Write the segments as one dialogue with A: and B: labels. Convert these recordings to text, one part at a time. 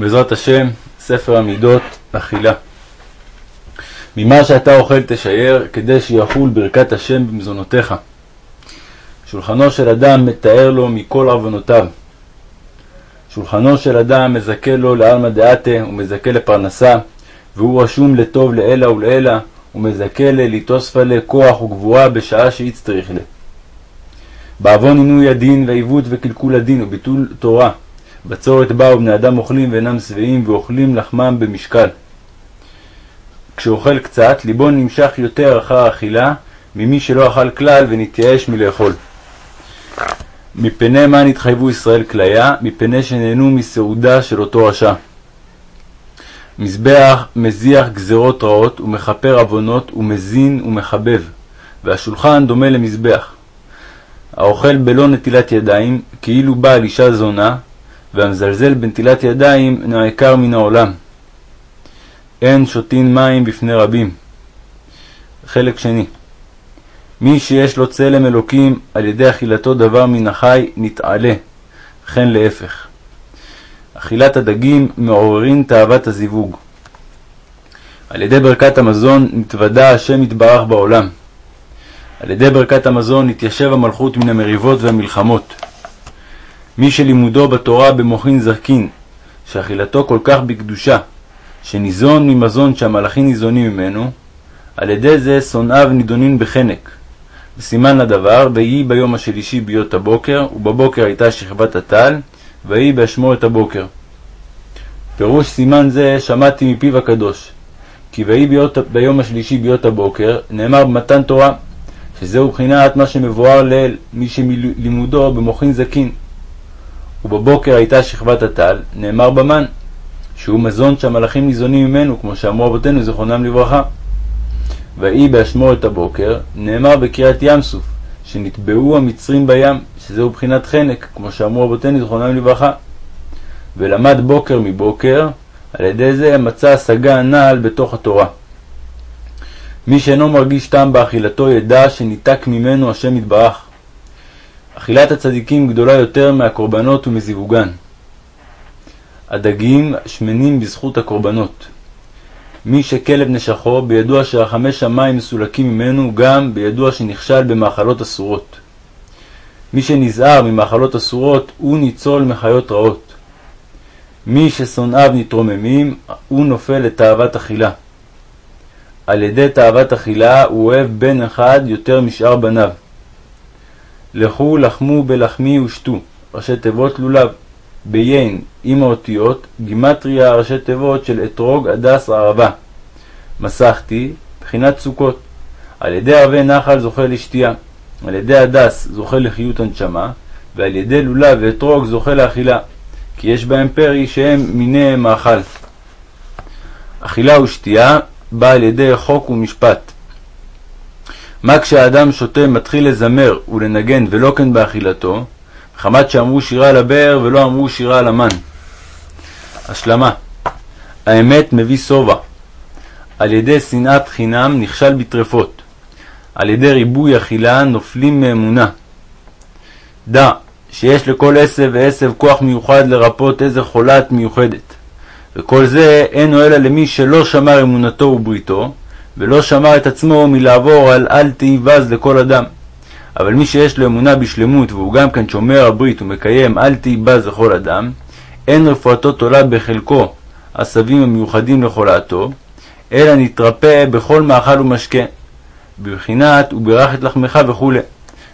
A: בעזרת השם, ספר המידות, אכילה. ממה שאתה אוכל תשייר, כדי שיחול ברכת השם במזונותיך. שולחנו של אדם מתאר לו מכל עוונותיו. שולחנו של אדם מזכה לו לעלמא דעתה ומזכה לפרנסה, והוא רשום לטוב לעילא ולעילא, ומזכה לליטוספה לכוח וגבורה בשעה שיצטריך לה. בעוון עינוי הדין והעיוות וקלקול הדין וביטול תורה, בצורת באו בני אדם אוכלים ואינם שבעים ואוכלים לחמם במשקל. כשאוכל קצת, ליבו נמשך יותר אחר אכילה ממי שלא אכל כלל ונתייאש מלאכול. מפני מה נתחייבו ישראל כליה? מפני שנהנו מסעודה של אותו רשע. מזבח מזיח גזרות רעות ומכפר עוונות ומזין ומחבב, והשולחן דומה למזבח. האוכל בלא נטילת ידיים, כאילו בעל אישה זונה, והמזלזל בנטילת ידיים נעקר מן העולם. אין שותין מים בפני רבים. חלק שני מי שיש לו צלם אלוקים על ידי אכילתו דבר מן החי נתעלה, וכן להפך. אכילת הדגים מעוררין תאוות הזיווג. על ידי ברכת המזון נתוודע השם יתברך בעולם. על ידי ברכת המזון נתיישב המלכות מן המריבות והמלחמות. מי שלימודו בתורה במוחין זקין, שאכילתו כל כך בקדושה, שניזון ממזון שהמלאכים ניזונים ממנו, על ידי זה שונאיו נידונין בחנק. וסימן לדבר, ויהי ביום השלישי ביות הבוקר, ובבוקר הייתה שכבת הטל, ויהי באשמורת הבוקר. פירוש סימן זה שמעתי מפיו הקדוש, כי ויהי ביות, ביום השלישי ביות הבוקר, נאמר במתן תורה, שזהו בחינת מה שמבואר לאל, מי שלימודו במוחין זקין. ובבוקר הייתה שכבת הטל, נאמר במן, שהוא מזון שהמלאכים ניזונים ממנו, כמו שאמרו אבותינו זיכרונם לברכה. ויהי באשמורת הבוקר, נאמר בקריאת ים סוף, שנטבעו המצרים בים, שזהו בחינת חנק, כמו שאמרו אבותינו זיכרונם לברכה. ולמד בוקר מבוקר, על ידי זה מצא השגה הנעל בתוך התורה. מי שאינו מרגיש טעם באכילתו ידע שניתק ממנו השם יתברך. אכילת הצדיקים גדולה יותר מהקורבנות ומזיווגן. הדגים שמנים בזכות הקורבנות. מי שכלב נשכו, בידוע שרחמי שמיים מסולקים ממנו, גם בידוע שנכשל במאכלות אסורות. מי שנזהר ממאכלות אסורות, הוא ניצול מחיות רעות. מי ששונאיו נתרוממים, הוא נופל לתאוות אכילה. על ידי תאוות אכילה הוא אוהב בן אחד יותר משאר בניו. לכו לחמו בלחמי ושתו, ראשי תיבות לולב. ביין עם האותיות, גימטריה ראשי תיבות של אתרוג הדס ערבה. מסכתי, בחינת סוכות. על ידי ערבי נחל זוכה לשתייה, על ידי הדס זוכה לחיות הנשמה, ועל ידי לולב ואתרוג זוכה לאכילה, כי יש בהם פרי שהם מיני מאכל. אכילה ושתייה באה על ידי חוק ומשפט. מה כשהאדם שותה מתחיל לזמר ולנגן ולא כן באכילתו, מחמת שאמרו שירה על הבאר ולא אמרו שירה על המן. השלמה האמת מביא שובע. על ידי שנאת חינם נכשל בטרפות. על ידי ריבוי אכילה נופלים מאמונה. דע שיש לכל עשב ועשב כוח מיוחד לרפות איזה חולת מיוחדת. וכל זה אין אלא למי שלא שמר אמונתו ובריתו, ולא שמר את עצמו מלעבור על אל תהי בז לכל אדם. אבל מי שיש לו אמונה בשלמות והוא גם כן שומר הברית ומקיים אל תהי בז לכל אדם, אין רפואתו תולה בחלקו עשבים המיוחדים לחולתו, אלא נתרפא בכל מאכל ומשקה, בבחינת וברך את לחמך וכו',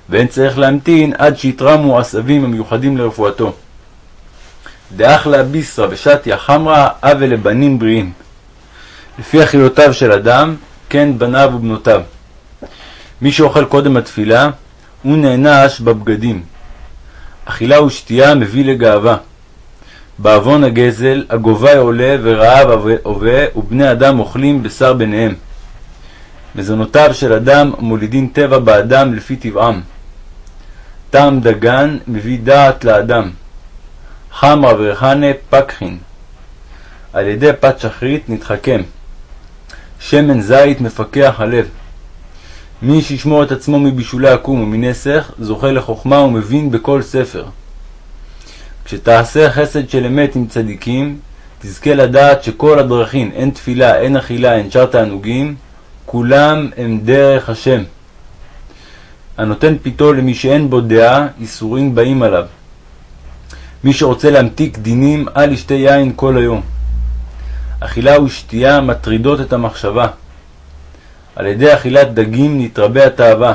A: ואין צריך להמתין עד שיתרמו עשבים המיוחדים לרפואתו. דאחלה ביסרא ושתיה חמרא הווה לבנים בריאים. לפי אכילותיו של אדם, כן בניו ובנותיו. מי שאוכל קודם התפילה, הוא נענש בבגדים. אכילה ושתייה מביא לגאווה. בעוון הגזל, הגובה עולה ורעב הווה, ובני אדם אוכלים בשר ביניהם. מזונותיו של אדם מולידין טבע באדם לפי טבעם. טעם דגן מביא דעת לאדם. חמרא ורחנה פקחין. על ידי פת שחרית נתחכם. שמן זית מפקח הלב. מי שישמור את עצמו מבישולי עקום ומנסך, זוכה לחוכמה ומבין בכל ספר. כשתעשה חסד של אמת עם צדיקים, תזכה לדעת שכל הדרכים, הן תפילה, הן אכילה, הן שאר תענוגים, כולם הם דרך השם. הנותן פיתו למי שאין בו דעה, איסורים באים עליו. מי שרוצה להמתיק דינים, אל ישתה יין כל היום. אכילה ושתייה מטרידות את המחשבה. על ידי אכילת דגים נתרבה התאווה.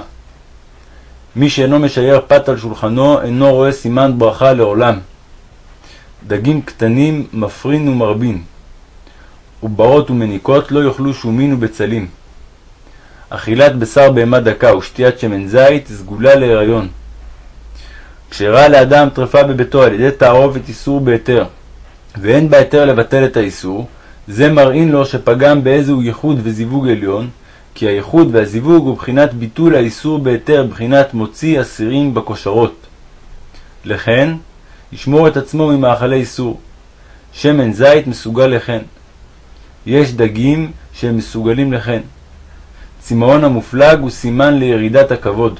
A: מי שאינו משייר פת על שולחנו, אינו רואה סימן ברכה לעולם. דגים קטנים מפרין ומרבין. עוברות ומניקות לא יאכלו שומין ובצלים. אכילת בשר בהמה דקה ושתיית שמן זית סגולה להיריון. כשראה לאדם טרפה בביתו על ידי תערובת איסור בהיתר, ואין בהיתר לבטל את האיסור, זה מראין לו שפגם באיזהו ייחוד וזיווג עליון, כי הייחוד והזיווג הוא בחינת ביטול האיסור בהיתר, בחינת מוציא אסירים בכושרות. לכן, ישמור את עצמו ממאכלי איסור. שמן זית מסוגל לכן. יש דגים שהם מסוגלים לכן. צמאון המופלג הוא סימן לירידת הכבוד.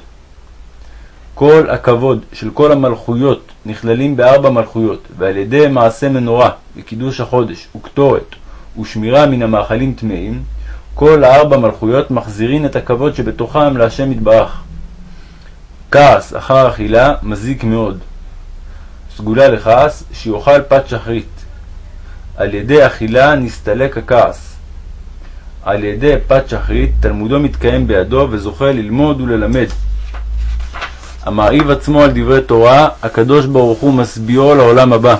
A: כל הכבוד של כל המלכויות נכללים בארבע מלכויות, ועל ידי מעשה מנורה, וקידוש החודש, וקטורת, ושמירה מן המאכלים טמאים, כל הארבע מלכויות מחזירין את הכבוד שבתוכם להשם יתברך. כעס אחר אכילה מזיק מאוד. סגולה לכעס שיאכל פת שחרית. על ידי אכילה נסתלק הכעס. על ידי פת שחרית תלמודו מתקיים בידו וזוכה ללמוד וללמד. המרעיב עצמו על דברי תורה, הקדוש ברוך הוא משביעו לעולם הבא.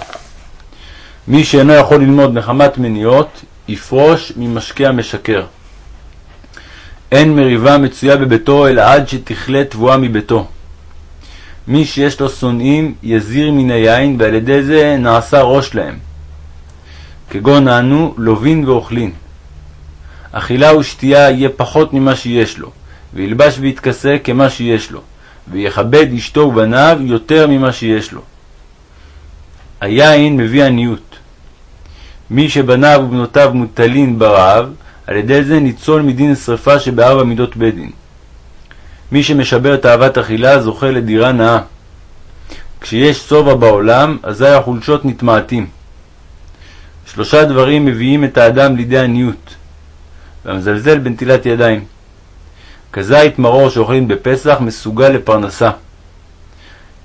A: מי שאינו יכול ללמוד מחמת מניעות, יפרוש ממשקה המשקר. אין מריבה מצויה בביתו, אלא עד שתכלה תבואה מביתו. מי שיש לו שונאים, יזיר מן היין, ועל ידי זה נעשה ראש להם. כגון אנו, לובין ואוכלין. אכילה ושתייה יהיה פחות ממה שיש לו, וילבש ויתכסה כמה שיש לו, ויכבד אשתו ובניו יותר ממה שיש לו. היין מביא עניות. מי שבניו ובנותיו מוטלין ברעב, על ידי זה ניצול מדין שרפה שבארבע מידות בית דין. מי שמשבר תאוות אכילה זוכה לדירה נאה. כשיש שובע בעולם, אזי החולשות נתמעטים. שלושה דברים מביאים את האדם לידי עניות, והמזלזל בנטילת ידיים. כזית מרור שאוכלים בפסח מסוגל לפרנסה.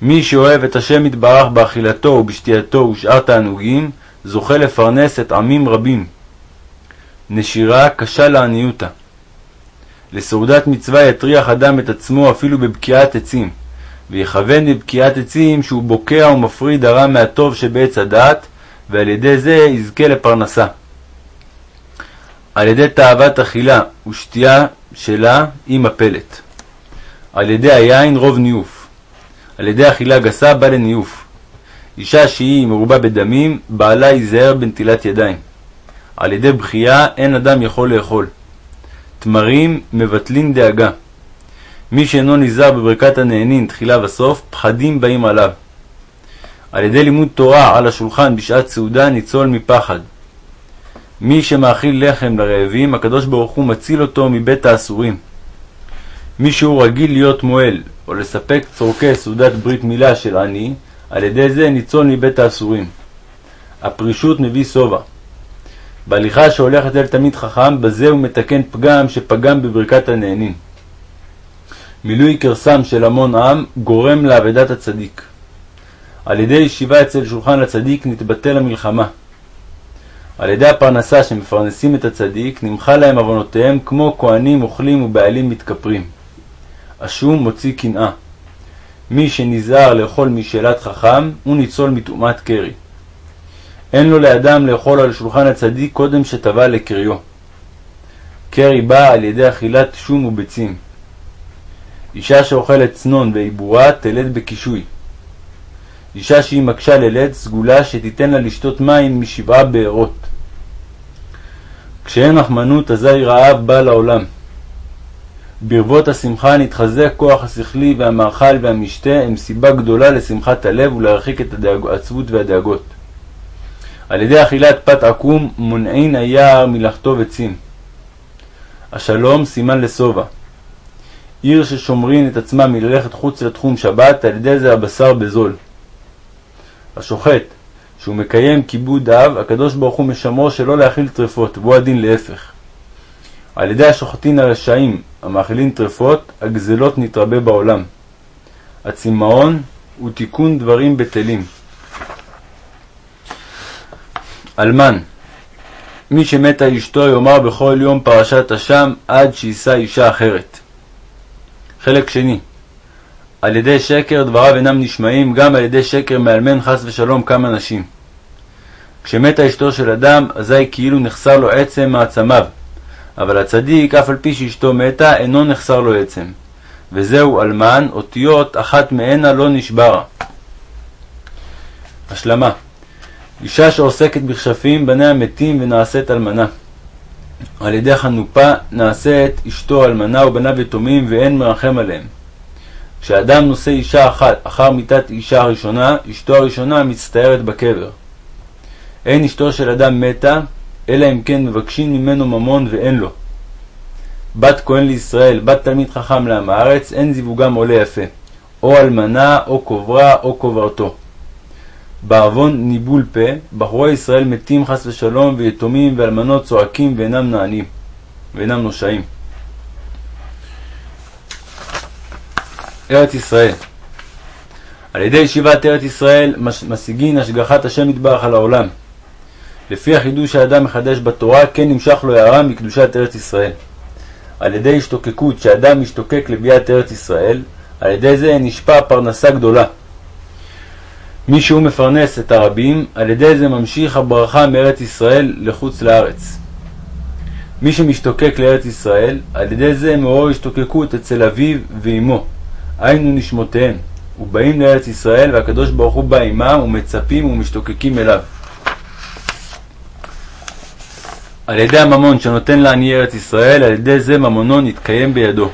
A: מי שאוהב את השם יתברך באכילתו ובשתייתו ושאר תענוגים, זוכה לפרנס את עמים רבים. נשירה קשה לעניותא. לסעודת מצווה יטריח אדם את עצמו אפילו בבקיעת עצים, ויכוון בבקיעת עצים שהוא בוקע ומפריד הרע מהטוב שבעץ הדעת, ועל ידי זה יזכה לפרנסה. על ידי תאוות אכילה ושתייה שלה היא מפלת. על ידי היין רוב ניוף. על ידי אכילה גסה בא לניוף. אישה שהיא מרובה בדמים, בעלה ייזהר בנטילת ידיים. על ידי בכייה אין אדם יכול לאכול. תמרים מבטלין דאגה. מי שאינו נזהר בברכת הנהנין תחילה וסוף, פחדים באים עליו. על ידי לימוד תורה על השולחן בשעת סעודה ניצול מפחד. מי שמאכיל לחם לרעבים, הקדוש ברוך הוא מציל אותו מבית האסורים. מי שהוא רגיל להיות מועל, או לספק צורכי סעודת ברית מילה של עני, על ידי זה ניצול מבית האסורים. הפרישות מביא שובע. בהליכה שהולכת אל תלמיד חכם, בזה הוא מתקן פגם שפגם בברכת הנהנים. מילוי קרסם של המון עם גורם לאבדת הצדיק. על ידי ישיבה אצל שולחן הצדיק נתבטל המלחמה. על ידי הפרנסה שמפרנסים את הצדיק, נמחה להם עוונותיהם כמו כהנים אוכלים ובעלים מתכפרים. השום מוציא קנאה. מי שנזהר לאכול משאלת חכם, הוא ניצול מטומאת קרי. אין לו לאדם לאכול על שולחן הצדיק קודם שטבע לקריו. קרי בא על ידי אכילת שום וביצים. אישה שאוכלת צנון ועיבורה תלד בקישוי. אישה שהיא מקשה ללד סגולה שתיתן לה לשתות מים משבעה בארות. כשאין רחמנות אזי רעב בא לעולם. ברבות השמחה נתחזק כוח השכלי והמאכל והמשתה הם סיבה גדולה לשמחת הלב ולהרחיק את העצבות והדאגות. על ידי אכילת פת עקום מונעין היער מלחטוב עצים. השלום סימן לשובע. עיר ששומרין את עצמם מללכת חוץ לתחום שבת, על ידי זה הבשר בזול. השוחט, שהוא מקיים כיבוד אב, הקדוש ברוך הוא משמרו שלא להאכיל טרפות, והוא הדין להפך. על ידי השוחטין הרשעים המאכילים טרפות, הגזלות נתרבה בעולם. הצמאון הוא תיקון דברים בטלים. אלמן מי שמתה אשתו יאמר בכל יום פרשת אשם עד שיישא אישה אחרת. חלק שני על ידי שקר דבריו אינם נשמעים, גם על ידי שקר מאלמן חס ושלום כמה נשים. כשמתה אשתו של אדם, אזי כאילו נחסר לו עצם מעצמיו, אבל הצדיק, אף על פי שאשתו מתה, אינו נחסר לו עצם. וזהו אלמן, אותיות אחת מהנה לא נשברה. השלמה אישה שעוסקת בכשפים, בניה מתים ונעשית אלמנה. על ידי חנופה נעשית אשתו אלמנה ובניו יתומים ואין מרחם עליהם. כשאדם נושא אישה אחת אחר מיתת אישה הראשונה, אשתו הראשונה מצטערת בקבר. אין אשתו של אדם מתה, אלא אם כן מבקשים ממנו ממון ואין לו. בת כהן לישראל, בת תלמיד חכם לעם הארץ, אין זיווגם עולה יפה, או אלמנה, או קוברה, או קוברתו. בעוון ניבול פה, בחורי ישראל מתים חס ושלום, ויתומים ואלמנות צועקים ואינם נענים, ואינם נושעים. ארץ ישראל על ידי ישיבת ארץ ישראל משיגין השגחת השם יתברך על העולם. לפי החידוש שהאדם מחדש בתורה, כן נמשך לו הערה מקדושת ארץ ישראל. על ידי השתוקקות שאדם משתוקק לביאת ארץ ישראל, על ידי זה נשפע פרנסה גדולה. מי שהוא מפרנס את הרבים, על ידי זה ממשיך הברכה מארץ ישראל לחוץ לארץ. מי שמשתוקק לארץ ישראל, על ידי זה מעורר השתוקקות אצל אביו ואמו, היינו נשמותיהם, ובאים לארץ ישראל, והקדוש ברוך הוא בא עמם, ומצפים ומשתוקקים אליו. על ידי הממון שנותן לעניי ארץ ישראל, על ידי זה ממונו נתקיים בידו.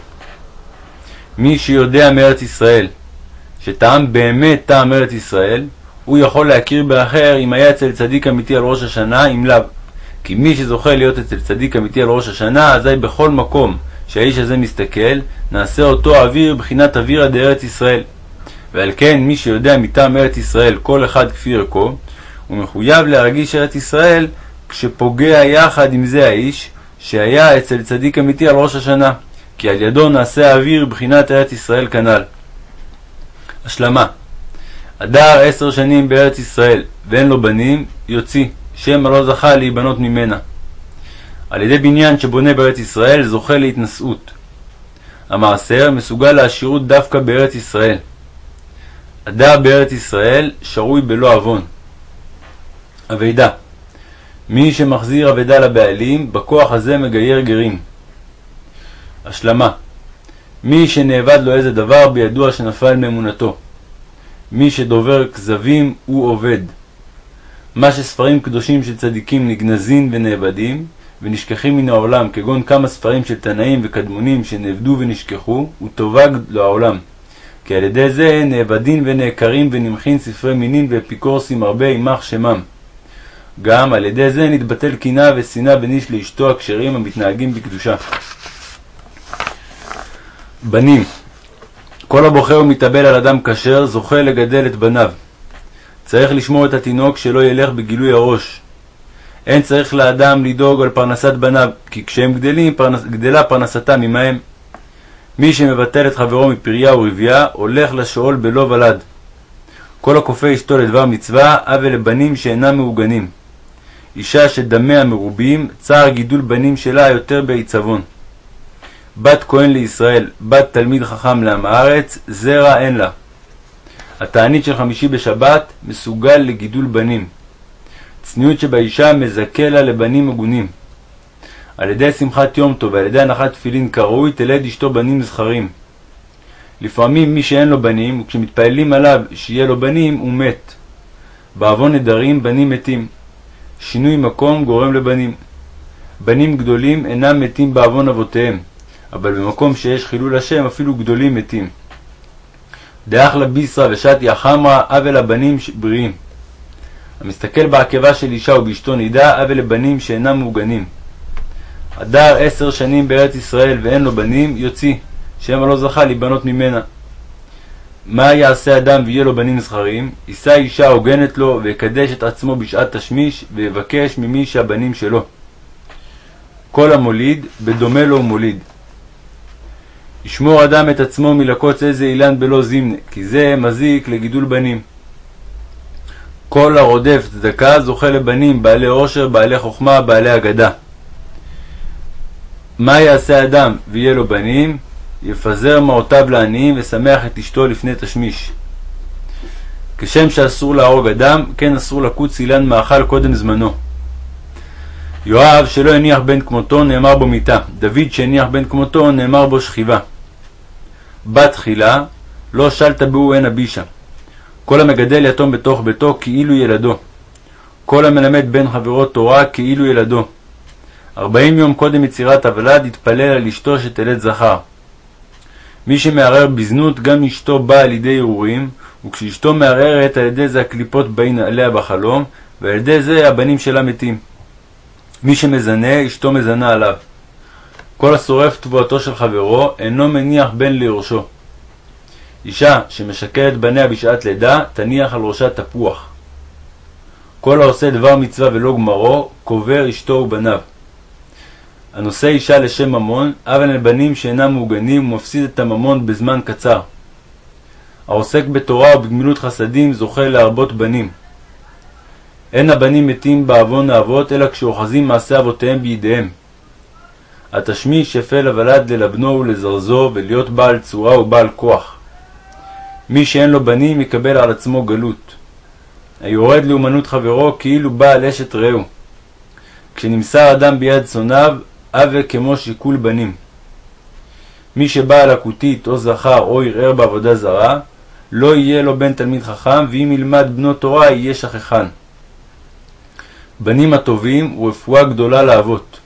A: מי שיודע מארץ ישראל, שטעם באמת טעם ארץ ישראל, הוא יכול להכיר באחר אם היה אצל צדיק אמיתי על ראש השנה, אם לאו. כי מי שזוכה להיות אצל צדיק אמיתי על ראש השנה, אזי בכל מקום שהאיש הזה מסתכל, נעשה אותו אוויר בחינת אווירא דארץ ישראל. ועל כן, מי שיודע מטעם ארץ ישראל כל אחד כפי ערכו, הוא מחויב להרגיש ארץ ישראל כשפוגע יחד עם זה האיש שהיה אצל צדיק אמיתי על ראש השנה, כי על ידו נעשה האוויר בחינת ארץ ישראל כנ"ל. השלמה הדר עשר שנים בארץ ישראל ואין לו בנים, יוציא, שמא לא זכה להיבנות ממנה. על ידי בניין שבונה בארץ ישראל זוכה להתנשאות. המעשר מסוגל לעשירות דווקא בארץ ישראל. הדר בארץ ישראל שרוי בלא עוון. אבידה מי שמחזיר אבדה לבעלים, בכוח הזה מגייר גרים. השלמה מי שנאבד לו איזה דבר, בידוע שנפל מאמונתו. מי שדובר כזבים הוא עובד. מה שספרים קדושים של צדיקים נגנזים ונאבדים, ונשכחים מן העולם, כגון כמה ספרים של תנאים וקדמונים שנאבדו ונשכחו, הוא טובה לו העולם. כי על ידי זה נאבדים ונעקרים ונמחין ספרי מינים ואפיקורסים הרבה יימח שמם. גם על ידי זה נתבטל קנאה ושנאה בין איש לאשתו הכשרים המתנהגים בקדושה. בנים כל הבוחר ומתאבל על אדם כשר זוכה לגדל את בניו. צריך לשמור את התינוק שלא ילך בגילוי הראש. אין צריך לאדם לדאוג על פרנסת בניו, כי כשהם גדלים, פרנס, גדלה פרנסתם עמהם. מי שמבטל את חברו מפריה ורבייה, הולך לשאול בלא ולד. כל הכופה אשתו לדבר מצווה, עוול לבנים שאינם מעוגנים. אישה שדמיה מרובים, צער גידול בנים שלה יותר בעיצבון. בת כהן לישראל, בת תלמיד חכם לעם הארץ, זרע אין לה. התענית של חמישי בשבת מסוגל לגידול בנים. צניעות שבאישה מזכה לה לבנים הגונים. על ידי שמחת יום טוב ועל ידי הנחת תפילין כראוי תלד אשתו בנים זכרים. לפעמים מי שאין לו בנים, וכשמתפללים עליו שיהיה לו בנים, הוא מת. בעוון נדרים בנים מתים. שינוי מקום גורם לבנים. בנים גדולים אינם מתים בעוון אבותיהם, אבל במקום שיש חילול השם אפילו גדולים מתים. דאחלה ביסרא ושתיה חמרא, עוול הבנים בריאים. המסתכל בעקבה של אישה ובאשתו נידה, עוול לבנים שאינם מוגנים. הדר עשר שנים בארץ ישראל ואין לו בנים, יוציא, שמא לא זכה להיבנות ממנה. מה יעשה אדם ויהיה לו בנים זכרים? יישא אישה הוגנת לו, ויקדש את עצמו בשעת תשמיש, ויבקש ממי שהבנים שלו. כל המוליד, בדומה לו מוליד. ישמור אדם את עצמו מלקוץ איזה אילן בלא זימנה, כי זה מזיק לגידול בנים. כל הרודף צדקה זוכה לבנים, בעלי עושר, בעלי חוכמה, בעלי אגדה. מה יעשה אדם ויהיה לו בנים? יפזר מעותיו לעניים ושמח את אשתו לפני תשמיש. כשם שאסור להרוג אדם, כן אסור לקוץ אילן מאכל קודם זמנו. יואב שלא הניח בן כמותו נאמר בו מיתה, דוד שהניח בן כמותו נאמר בו שכיבה. בת תחילה, לא שלת בהו הנה בישה. כל המגדל יתום בתוך ביתו כאילו ילדו. כל המלמד בן חברו תורה כאילו ילדו. ארבעים יום קודם יצירת הוולד יתפלל על אשתו שתלד זכר. מי שמערער בזנות גם אשתו באה על ידי ערעורים, וכשאשתו מערערת על ידי זה הקליפות באים עליה בחלום, ועל ידי זה הבנים שלה מתים. מי שמזנה, אשתו מזנה עליו. כל השורף תבואתו של חברו, אינו מניח בן ליורשו. אישה שמשקלת בניה בשעת לידה, תניח על ראשה תפוח. כל העושה דבר מצווה ולא גמרו, קובר אשתו ובניו. הנושא אישה לשם ממון, אבל על בנים שאינם מעוגנים, ומפסיד את הממון בזמן קצר. העוסק בתורה ובגמילות חסדים זוכה להרבות בנים. אין הבנים מתים בעוון האבות, אלא כשאוחזים מעשי אבותיהם בידיהם. התשמיש יפה לוולד ללבנו ולזרזו, ולהיות בעל צורה ובעל כוח. מי שאין לו בנים יקבל על עצמו גלות. היורד לאומנות חברו כאילו בעל אשת רעהו. כשנמסר אדם ביד שונאיו, הווה כמו שיקול בנים. מי שבעל הכותית או זכר או ערער בעבודה זרה, לא יהיה לו בן תלמיד חכם, ואם ילמד בנו תורה יהיה שכחן. בנים הטובים ורפואה גדולה לאבות.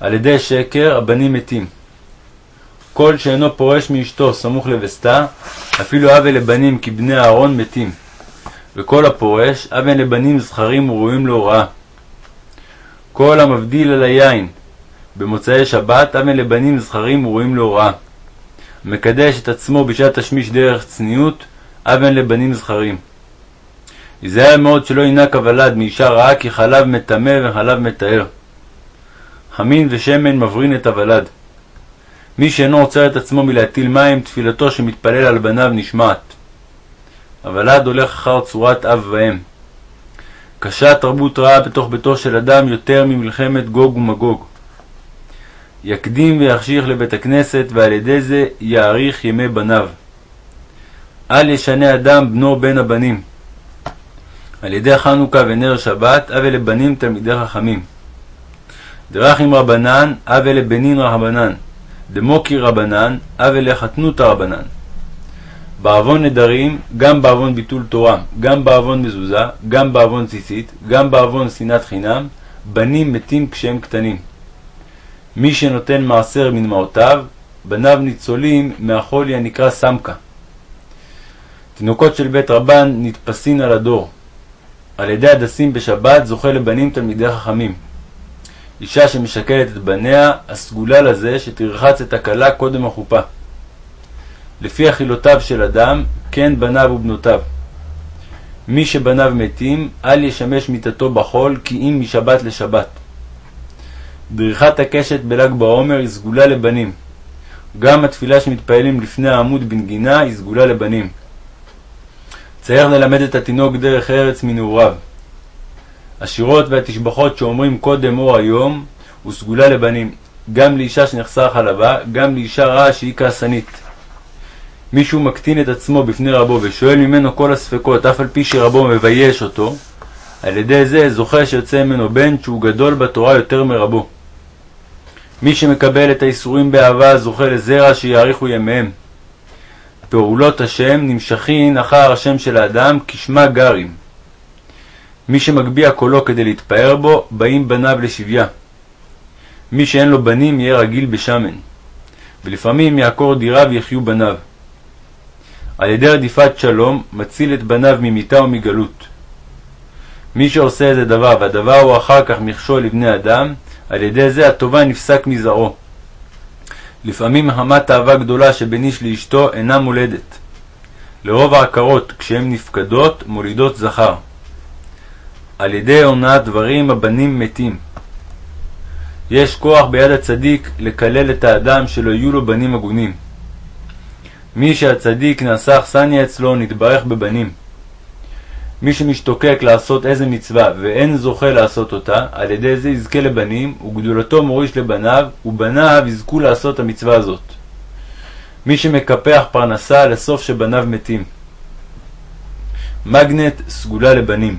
A: על ידי שקר הבנים מתים. כל שאינו פורש מאשתו סמוך לבסתה, אפילו הווה לבנים כי בני אהרון מתים. וכל הפורש, הווה לבנים זכרים וראויים להוראה. כל המבדיל על היין במוצאי שבת, הווה לבנים זכרים וראויים להוראה. מקדש את עצמו בשעת תשמיש דרך צניעות, הווה לבנים זכרים. ייזהר מאוד שלא ינק הוולד מאישה רעה, כי חלב מטמא וחלב מטהר. חמין ושמן מברין את הוולד. מי שאינו עוצר את עצמו מלהטיל מים, תפילתו שמתפלל על בניו נשמעת. הוולד הולך אחר צורת אב ואם. קשה תרבות רעה בתוך ביתו של אדם יותר ממלחמת גוג ומגוג. יקדים ויחשיך לבית הכנסת, ועל ידי זה יאריך ימי בניו. אל ישנה אדם בנו בין הבנים. על ידי חנוכה ונר שבת, הווה לבנים תלמידי חכמים. דרכים רבנן, הווה לבנין רבנן. דמוקי רבנן, הווה לחתנותא רבנן. בעוון נדרים, גם בעוון ביטול תורה, גם בעוון מזוזה, גם בעוון ציצית, גם בעוון שנאת חינם, בנים מתים כשהם קטנים. מי שנותן מעשר מנמעותיו, בניו ניצולים מהחולי הנקרא סמקה. תינוקות של בית רבן נתפסין על הדור. על ידי הדסים בשבת זוכה לבנים תלמידי חכמים. אישה שמשקלת את בניה, הסגולה לזה שתרחץ את הכלה קודם החופה. לפי אכילותיו של אדם, כן בניו ובנותיו. מי שבניו מתים, אל ישמש מיתתו בחול, כי אם משבת לשבת. דריכת הקשת בל"ג בעומר היא סגולה לבנים. גם התפילה שמתפעלים לפני העמוד בנגינה היא סגולה לבנים. צריך ללמד את התינוק דרך ארץ מנעוריו. השירות והתשבחות שאומרים קודם אור היום הוא סגולה לבנים, גם לאישה שנחסר חלבה, גם לאישה רעה שהיא כעסנית. מישהו מקטין את עצמו בפני רבו ושואל ממנו כל הספקות, אף על פי שרבו מבייש אותו, על ידי זה זוכה שיוצא ממנו בן שהוא גדול בתורה יותר מרבו. מי שמקבל את האיסורים באהבה זוכה לזרע שיאריכו ימיהם. פעולות השם נמשכין אחר השם של האדם כשמה גרים. מי שמגביה קולו כדי להתפאר בו, באים בניו לשביה. מי שאין לו בנים יהיה רגיל בשמן. ולפעמים יעקור דירה ויחיו בניו. על ידי רדיפת שלום, מציל את בניו ממיתה ומגלות. מי שעושה איזה דבר, והדבר הוא אחר כך מכשול לבני אדם, על ידי זה הטובה נפסק מזרעו. לפעמים מחמת אהבה גדולה שבין איש לאשתו אינה מולדת. לרוב העקרות, כשהן נפקדות, מולידות זכר. על ידי הונאת דברים הבנים מתים. יש כוח ביד הצדיק לקלל את האדם שלא יהיו לו בנים הגונים. מי שהצדיק נעשה אכסניה אצלו נתברך בבנים. מי שמשתוקק לעשות איזה מצווה ואין זוכה לעשות אותה, על ידי זה יזכה לבנים, וגדולתו מוריש לבניו, ובניו יזכו לעשות המצווה הזאת. מי שמקפח פרנסה לסוף שבניו מתים. מגנט סגולה לבנים.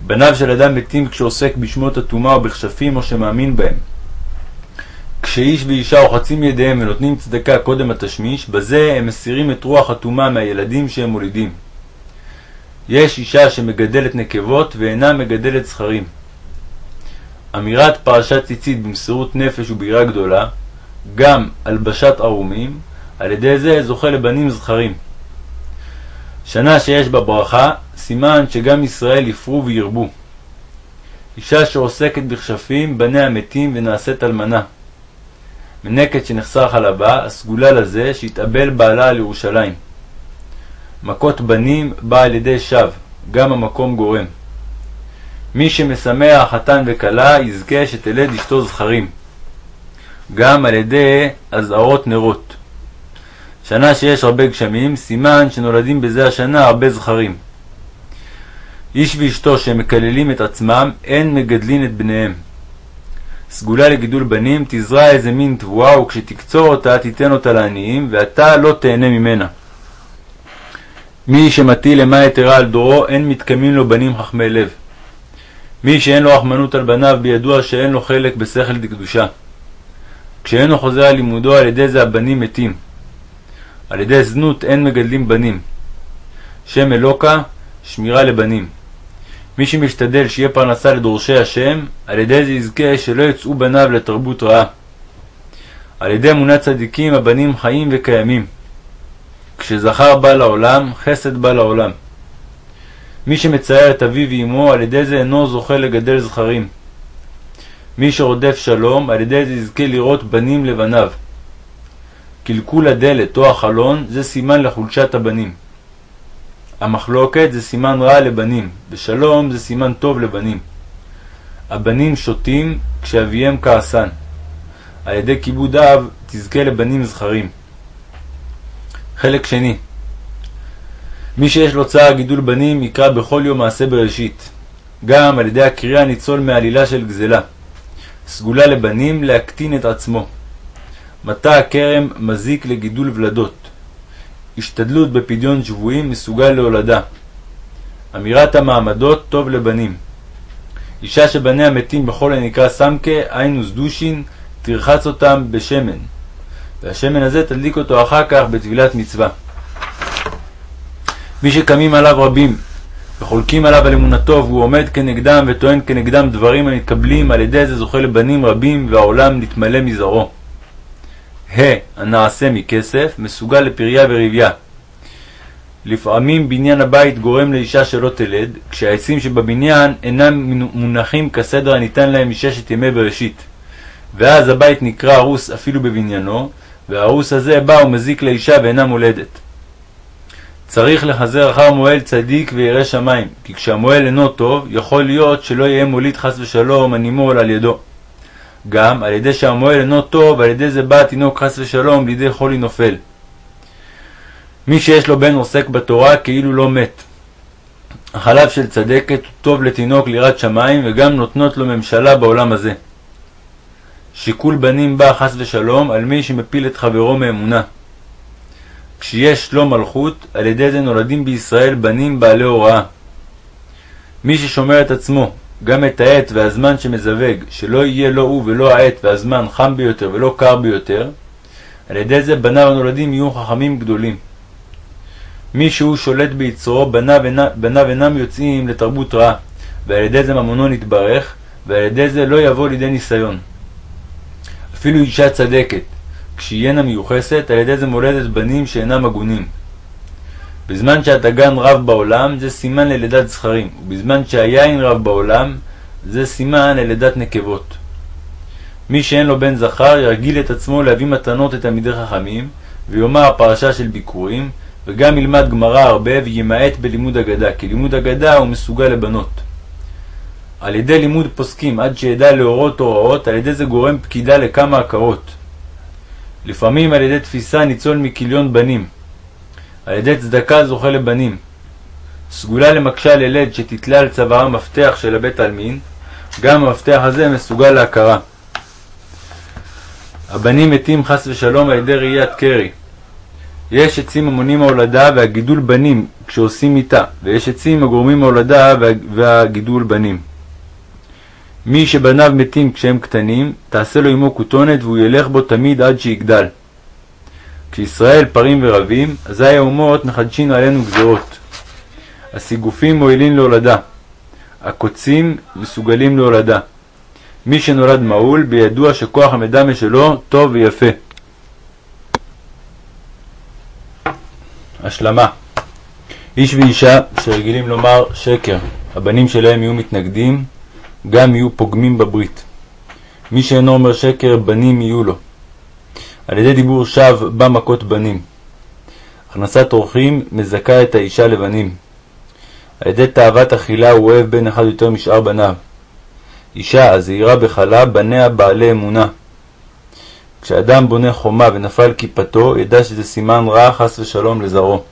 A: בניו של אדם מתים כשעוסק בשמות הטומאה או בכשפים או שמאמין בהם. כשאיש ואישה רוחצים ידיהם ונותנים צדקה קודם התשמיש, בזה הם מסירים את רוח הטומאה מהילדים שהם מולידים. יש אישה שמגדלת נקבות ואינה מגדלת זכרים. אמירת פרשת ציצית במסירות נפש וביראה גדולה, גם הלבשת ערומים, על ידי זה זוכה לבנים זכרים. שנה שיש בה ברכה, סימן שגם ישראל יפרו וירבו. אישה שעוסקת בכשפים, בניה מתים ונעשית אלמנה. מנקת שנחסר חלבה, הסגולה לזה שהתאבל בעלה על ירושלים. מכות בנים בא על ידי שווא, גם המקום גורם. מי שמשמח חתן וכלה, יזכה שתלד אשתו זכרים. גם על ידי אזהרות נרות. שנה שיש הרבה גשמים, סימן שנולדים בזה השנה הרבה זכרים. איש ואשתו שמקללים את עצמם, אין מגדלין את בניהם. סגולה לגידול בנים, תזרע איזה מין תבואה, וכשתקצור אותה, תיתן אותה לעניים, ואתה לא תהנה ממנה. מי שמטיל אימה יתרה על דורו, אין מתקיימים לו בנים חכמי לב. מי שאין לו רחמנות על בניו, בידוע שאין לו חלק בשכל דקדושה. כשאינו חוזר על לימודו, על ידי זה הבנים מתים. על ידי זנות אין מגדלים בנים. שם אלוקה, שמירה לבנים. מי שמשתדל שיהיה פרנסה לדורשי השם, על ידי זה יזכה שלא יצאו בניו לתרבות רעה. על ידי אמונת צדיקים הבנים חיים וקיימים. כשזכר בא לעולם, חסד בא לעולם. מי שמצער את אביו ואמו, על ידי זה אינו זוכה לגדל זכרים. מי שרודף שלום, על ידי זה יזכה לראות בנים לבניו. קלקול הדלת או החלון זה סימן לחולשת הבנים. המחלוקת זה סימן רע לבנים, ושלום זה סימן טוב לבנים. הבנים שותים כשאביהם כעסן. על ידי כיבוד אב תזכה לבנים זכרים. חלק שני מי שיש לו צער גידול בנים יקרא בכל יום מעשה בראשית. גם על ידי הקריאה ניצול מעלילה של גזלה. סגולה לבנים להקטין את עצמו. מטע הכרם מזיק לגידול ולדות. השתדלות בפדיון שבויים מסוגל להולדה. אמירת המעמדות טוב לבנים. אישה שבניה מתים בכל הנקרא סמכה, היינו זדושין, תרחץ אותם בשמן. והשמן הזה תדליק אותו אחר כך בטבילת מצווה. מי שקמים עליו רבים וחולקים עליו על אמונתו והוא עומד כנגדם וטוען כנגדם דברים המתקבלים על ידי זה זוכה לבנים רבים והעולם נתמלא מזרעו. ה הנעשה מכסף מסוגל לפריה ורבייה. לפעמים בניין הבית גורם לאישה שלא תלד, כשהעצים שבבניין אינם מונחים כסדר הניתן להם מששת ימי בראשית. ואז הבית נקרא הרוס אפילו בבניינו, והרוס הזה בא ומזיק לאישה ואינה מולדת. צריך לחזר אחר מועל צדיק וירא שמיים, כי כשהמועל אינו טוב, יכול להיות שלא יהיה מוליד חס ושלום הנימול על ידו. גם על ידי שהמועל אינו טוב, על ידי זה בא התינוק חס ושלום לידי חולי נופל. מי שיש לו בן עוסק בתורה כאילו לא מת. החלב של צדקת הוא טוב לתינוק ליראת שמיים וגם נותנות לו ממשלה בעולם הזה. שיקול בנים בא חס ושלום על מי שמפיל את חברו מאמונה. כשיש לו מלכות, על ידי זה נולדים בישראל בנים בעלי הוראה. מי ששומר את עצמו, גם את העת והזמן שמזווג, שלא יהיה לא הוא ולא העת והזמן חם ביותר ולא קר ביותר, על ידי זה בניו הנולדים יהיו חכמים גדולים. מי שהוא שולט ביצרו, בניו, בניו אינם יוצאים לתרבות רעה, ועל ידי זה ממונו נתברך, ועל ידי זה לא יבוא לידי ניסיון. אפילו אישה צדקת, כשהיינה מיוחסת, על ידי זה מולדת בנים שאינם הגונים. בזמן שהדגן רב בעולם, זה סימן ללידת זכרים, ובזמן שהיין רב בעולם, זה סימן ללידת נקבות. מי שאין לו בן זכר, ירגיל את עצמו להביא מתנות לתלמידי חכמים, ויאמר פרשה של ביקורים, וגם ילמד גמרא הרבה וימעט בלימוד אגדה, כי לימוד אגדה הוא מסוגל לבנות. על ידי לימוד פוסקים עד שידע להורות הוראות, על ידי זה גורם פקידה לכמה הכרות. לפעמים על ידי תפיסה ניצול מכיליון בנים. על ידי צדקה זוכה לבנים. סגולה למקשה ללד שתתלה על צווארה מפתח של הבית עלמין, גם המפתח הזה מסוגל להכרה. הבנים מתים חס ושלום על ידי ראיית קרי. יש עצים המונים ההולדה והגידול בנים כשעושים מיתה, ויש עצים הגורמים ההולדה והגידול בנים. מי שבניו מתים כשהם קטנים, תעשה לו עמו כותונת והוא ילך בו תמיד עד שיגדל. כשישראל פרים ורבים, אזי האומות מחדשין עלינו גזרות. הסיגופים מועילים להולדה, הקוצים מסוגלים להולדה. מי שנולד מעול, בידוע שכוח המדמה שלו טוב ויפה. השלמה איש ואישה שרגילים לומר שקר, הבנים שלהם יהיו מתנגדים, גם יהיו פוגמים בברית. מי שאינו אומר שקר, בנים יהיו לו. על ידי דיבור שווא בא מכות בנים. הכנסת אורחים מזכה את האישה לבנים. על ידי תאוות אכילה הוא אוהב בן אחד יותר משאר בניו. אישה הזהירה בחלה, בניה בעלי אמונה. כשאדם בונה חומה ונפל כיפתו, ידע שזה סימן רע חס ושלום לזרעו.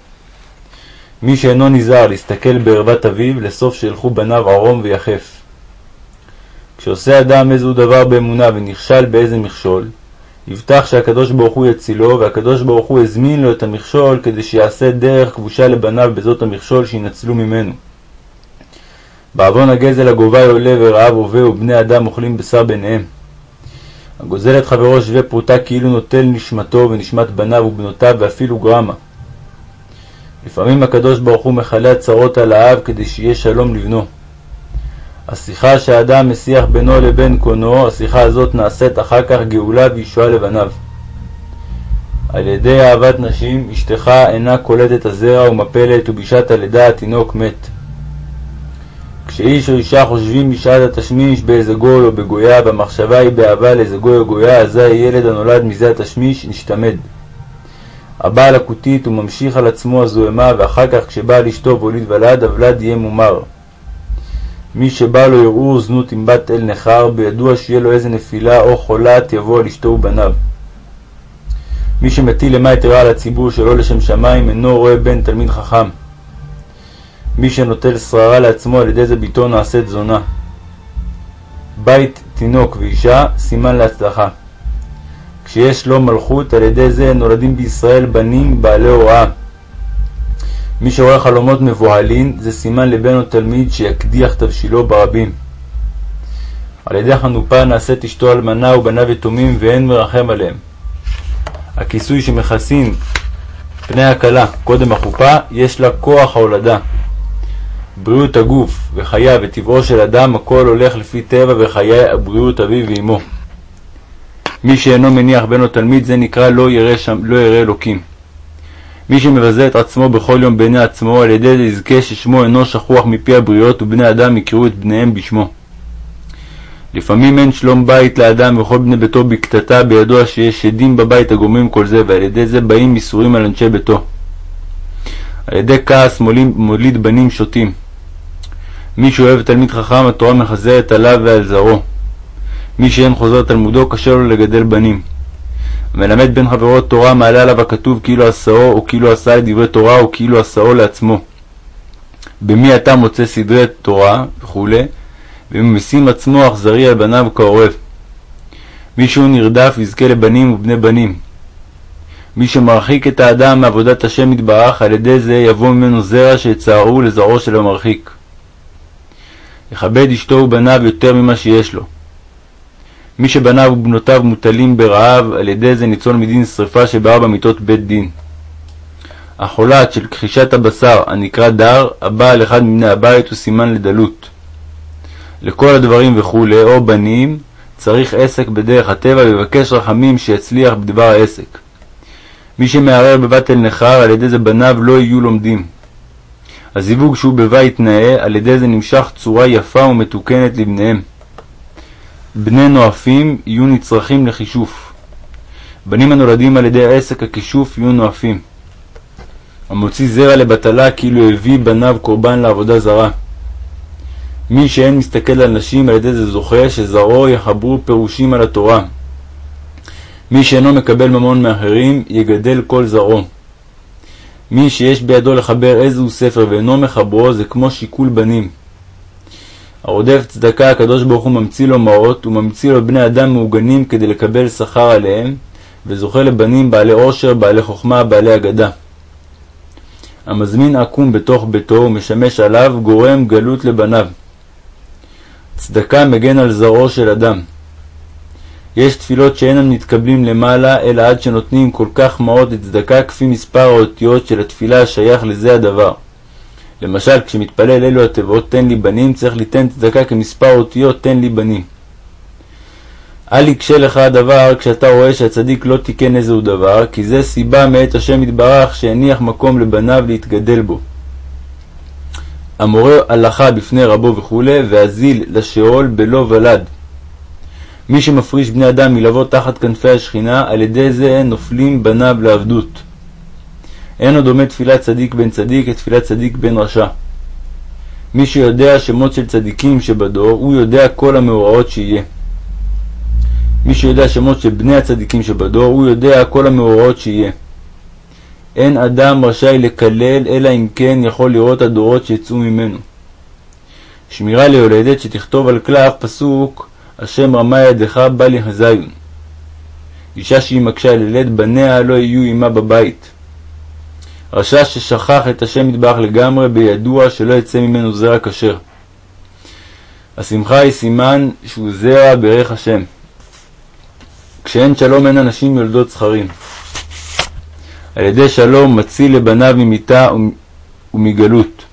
A: מי שאינו נזהר להסתכל בערוות אביו, לסוף שילכו בניו ערום ויחף. כשעושה אדם איזהו דבר באמונה ונכשל באיזה מכשול, יבטח שהקדוש ברוך הוא יצילו, והקדוש ברוך הוא הזמין לו את המכשול כדי שיעשה דרך כבושה לבניו בזאת המכשול שינצלו ממנו. בעוון הגזל הגובה עולה ורעב הווה ובני אדם אוכלים בשר ביניהם. הגוזל את חברו שווה פרוטה כאילו נוטל נשמתו ונשמת בניו ובנותיו ואפילו גרמה. לפעמים הקדוש ברוך הוא מכלה הצרות על האב כדי שיהיה שלום לבנו. השיחה שהאדם משיח בינו לבין קונו, השיחה הזאת נעשית אחר כך גאולה וישועה לבניו. על ידי אהבת נשים, אשתך אינה קולטת הזרע ומפלת, ובשעת הלידה התינוק מת. כשאיש או אישה חושבים בשעת התשמיש באיזה גוי או בגויה, והמחשבה היא באהבה לאיזה גוי או גויה, אזי הילד הנולד מזה התשמיש נשתמד. הבעל הכותית הוא ממשיך על עצמו הזוהמה, ואחר כך כשבעל אשתו והוליד ולד, הוולד יהיה מומר. מי שבא לו ערעור זנות עם בת אל נכר, בידוע שיהיה לו איזה נפילה או חולת יבוא על אשתו ובניו. מי שמטיל אימה יתרה על הציבור שלא לשם שמיים, אינו רואה בן תלמיד חכם. מי שנוטל שררה לעצמו, על ידי זה ביתו נעשית זונה. בית, תינוק ואישה, סימן להצלחה. כשיש לו מלכות, על ידי זה נולדים בישראל בנים בעלי הוראה. מי שרואה חלומות מבוהלים, זה סימן לבן או תלמיד שיקדיח תבשילו ברבים. על ידי חנופה נעשית אשתו אלמנה ובניו יתומים ואין מרחם עליהם. הכיסוי שמכסין פני הכלה קודם החופה, יש לה כוח ההולדה. בריאות הגוף וחיה וטבעו של אדם, הכל הולך לפי טבע וחיי בריאות אביו ואמו. מי שאינו מניח בן או תלמיד, זה נקרא לא ירא, שם, לא אלוקים. מי שמבזה את עצמו בכל יום בעיני עצמו, על ידי זה יזכה ששמו אינו שכוח מפי הבריות, ובני אדם יקראו את בניהם בשמו. לפעמים אין שלום בית לאדם וכל בני ביתו בקטטה, בידוע שיש שדים בבית הגורמים כל זה, ועל ידי זה באים ייסורים על אנשי ביתו. על ידי כעס מוליד, מוליד בנים שוטים. מי שאוהב תלמיד חכם, התורה מחזרת עליו ועל זרעו. מי שאין חוזר תלמודו, קשה לו לגדל בנים. המלמד בין חברות תורה מעלה עליו הכתוב כאילו עשאו, או כאילו עשה את דברי תורה, או כאילו עשאו לעצמו. במי אתה מוצא סדרי תורה וכו', וממיסים עצמו אכזרי על בניו כעורב. מי שהוא נרדף יזכה לבנים ובני בנים. מי שמרחיק את האדם מעבודת השם יתברך, על ידי זה יבוא ממנו זרע שיצערו לזרעו של המרחיק. יכבד אשתו ובניו יותר ממה שיש לו. מי שבניו ובנותיו מוטלים ברעב, על ידי זה ניצול מדין שרפה שבאה במיתות בית דין. החולת של כחישת הבשר הנקרא דר, הבא על אחד מבני הבית הוא סימן לדלות. לכל הדברים וכולי, או בנים, צריך עסק בדרך הטבע ויבקש רחמים שיצליח בדבר העסק. מי שמערער בבת אל נכר, על ידי זה בניו לא יהיו לומדים. הזיווג שהוא בבית נאה, על ידי זה נמשך צורה יפה ומתוקנת לבניהם. בני נואפים יהיו נצרכים לכישוף. בנים הנולדים על ידי עסק הכישוף יהיו נואפים. המוציא זרע לבטלה כאילו הביא בניו קורבן לעבודה זרה. מי שאין מסתכל על נשים על ידי זה זוכה שזרעו יחברו פירושים על התורה. מי שאינו מקבל ממון מאחרים יגדל כל זרעו. מי שיש בידו לחבר איזהו ספר ואינו מחברו זה כמו שיקול בנים. הרודף צדקה הקדוש ברוך הוא ממציא לו מעות וממציא לו בני אדם מעוגנים כדי לקבל שכר עליהם וזוכה לבנים בעלי עושר, בעלי חוכמה, בעלי אגדה. המזמין עקום בתוך ביתו ומשמש עליו גורם גלות לבניו. צדקה מגן על זרעו של אדם. יש תפילות שאינם מתקבלים למעלה, אלא עד שנותנים כל כך מעות לצדקה כפי מספר האותיות של התפילה השייך לזה הדבר. למשל, כשמתפלל אלו התיבות תן לי בנים, צריך ליתן צדקה כמספר אותיות תן לי בנים. אל יקשה לך הדבר כשאתה רואה שהצדיק לא תיקן איזהו דבר, כי זה סיבה מאת השם יתברך שהניח מקום לבניו להתגדל בו. המורה הלכה בפני רבו וכו', והזיל לשאול בלא ולד. מי שמפריש בני אדם מלבוא תחת כנפי השכינה, על ידי זה נופלים בניו לעבדות. אינו דומה תפילת צדיק בן צדיק לתפילת צדיק בן רשע. מי שיודע שמות של צדיקים שבדור, הוא יודע כל המאורעות שיהיה. מי שיודע שמות של בני הצדיקים שבדור, הוא יודע כל המאורעות שיהיה. אין אדם רשאי לקלל, אלא אם כן יכול לראות הדורות שיצאו ממנו. שמירה ליולדת שתכתוב על קלף פסוק השם רמה ידך בל יחזיון. אישה שהיא מקשה ללד בניה לא יהיו עמה בבית. רשע ששכח את השם יתברך לגמרי בידוע שלא יצא ממנו זרע כשר. השמחה היא סימן שהוא זרע ברך השם. כשאין שלום אין אנשים יולדות זכרים. על ידי שלום מציל לבניו ממיתה ומגלות.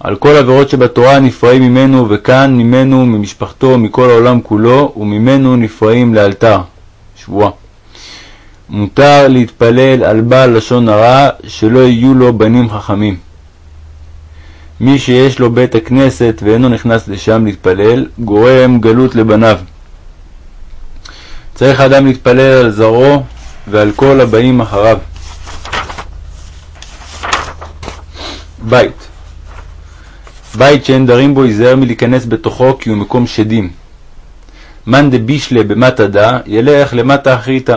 A: על כל עבירות שבתורה נפרעים ממנו, וכאן ממנו, ממשפחתו, מכל העולם כולו, וממנו נפרעים לאלתר. שבועה. מותר להתפלל על בעל לשון הרע, שלא יהיו לו בנים חכמים. מי שיש לו בית הכנסת ואינו נכנס לשם להתפלל, גורם גלות לבניו. צריך אדם להתפלל על זרעו ועל כל הבאים אחריו. בית בית שאין דרים בו ייזהר מלהיכנס בתוכו כי הוא מקום שדים. מאן דבישלה במטה דא, ילך למטה אחריתה.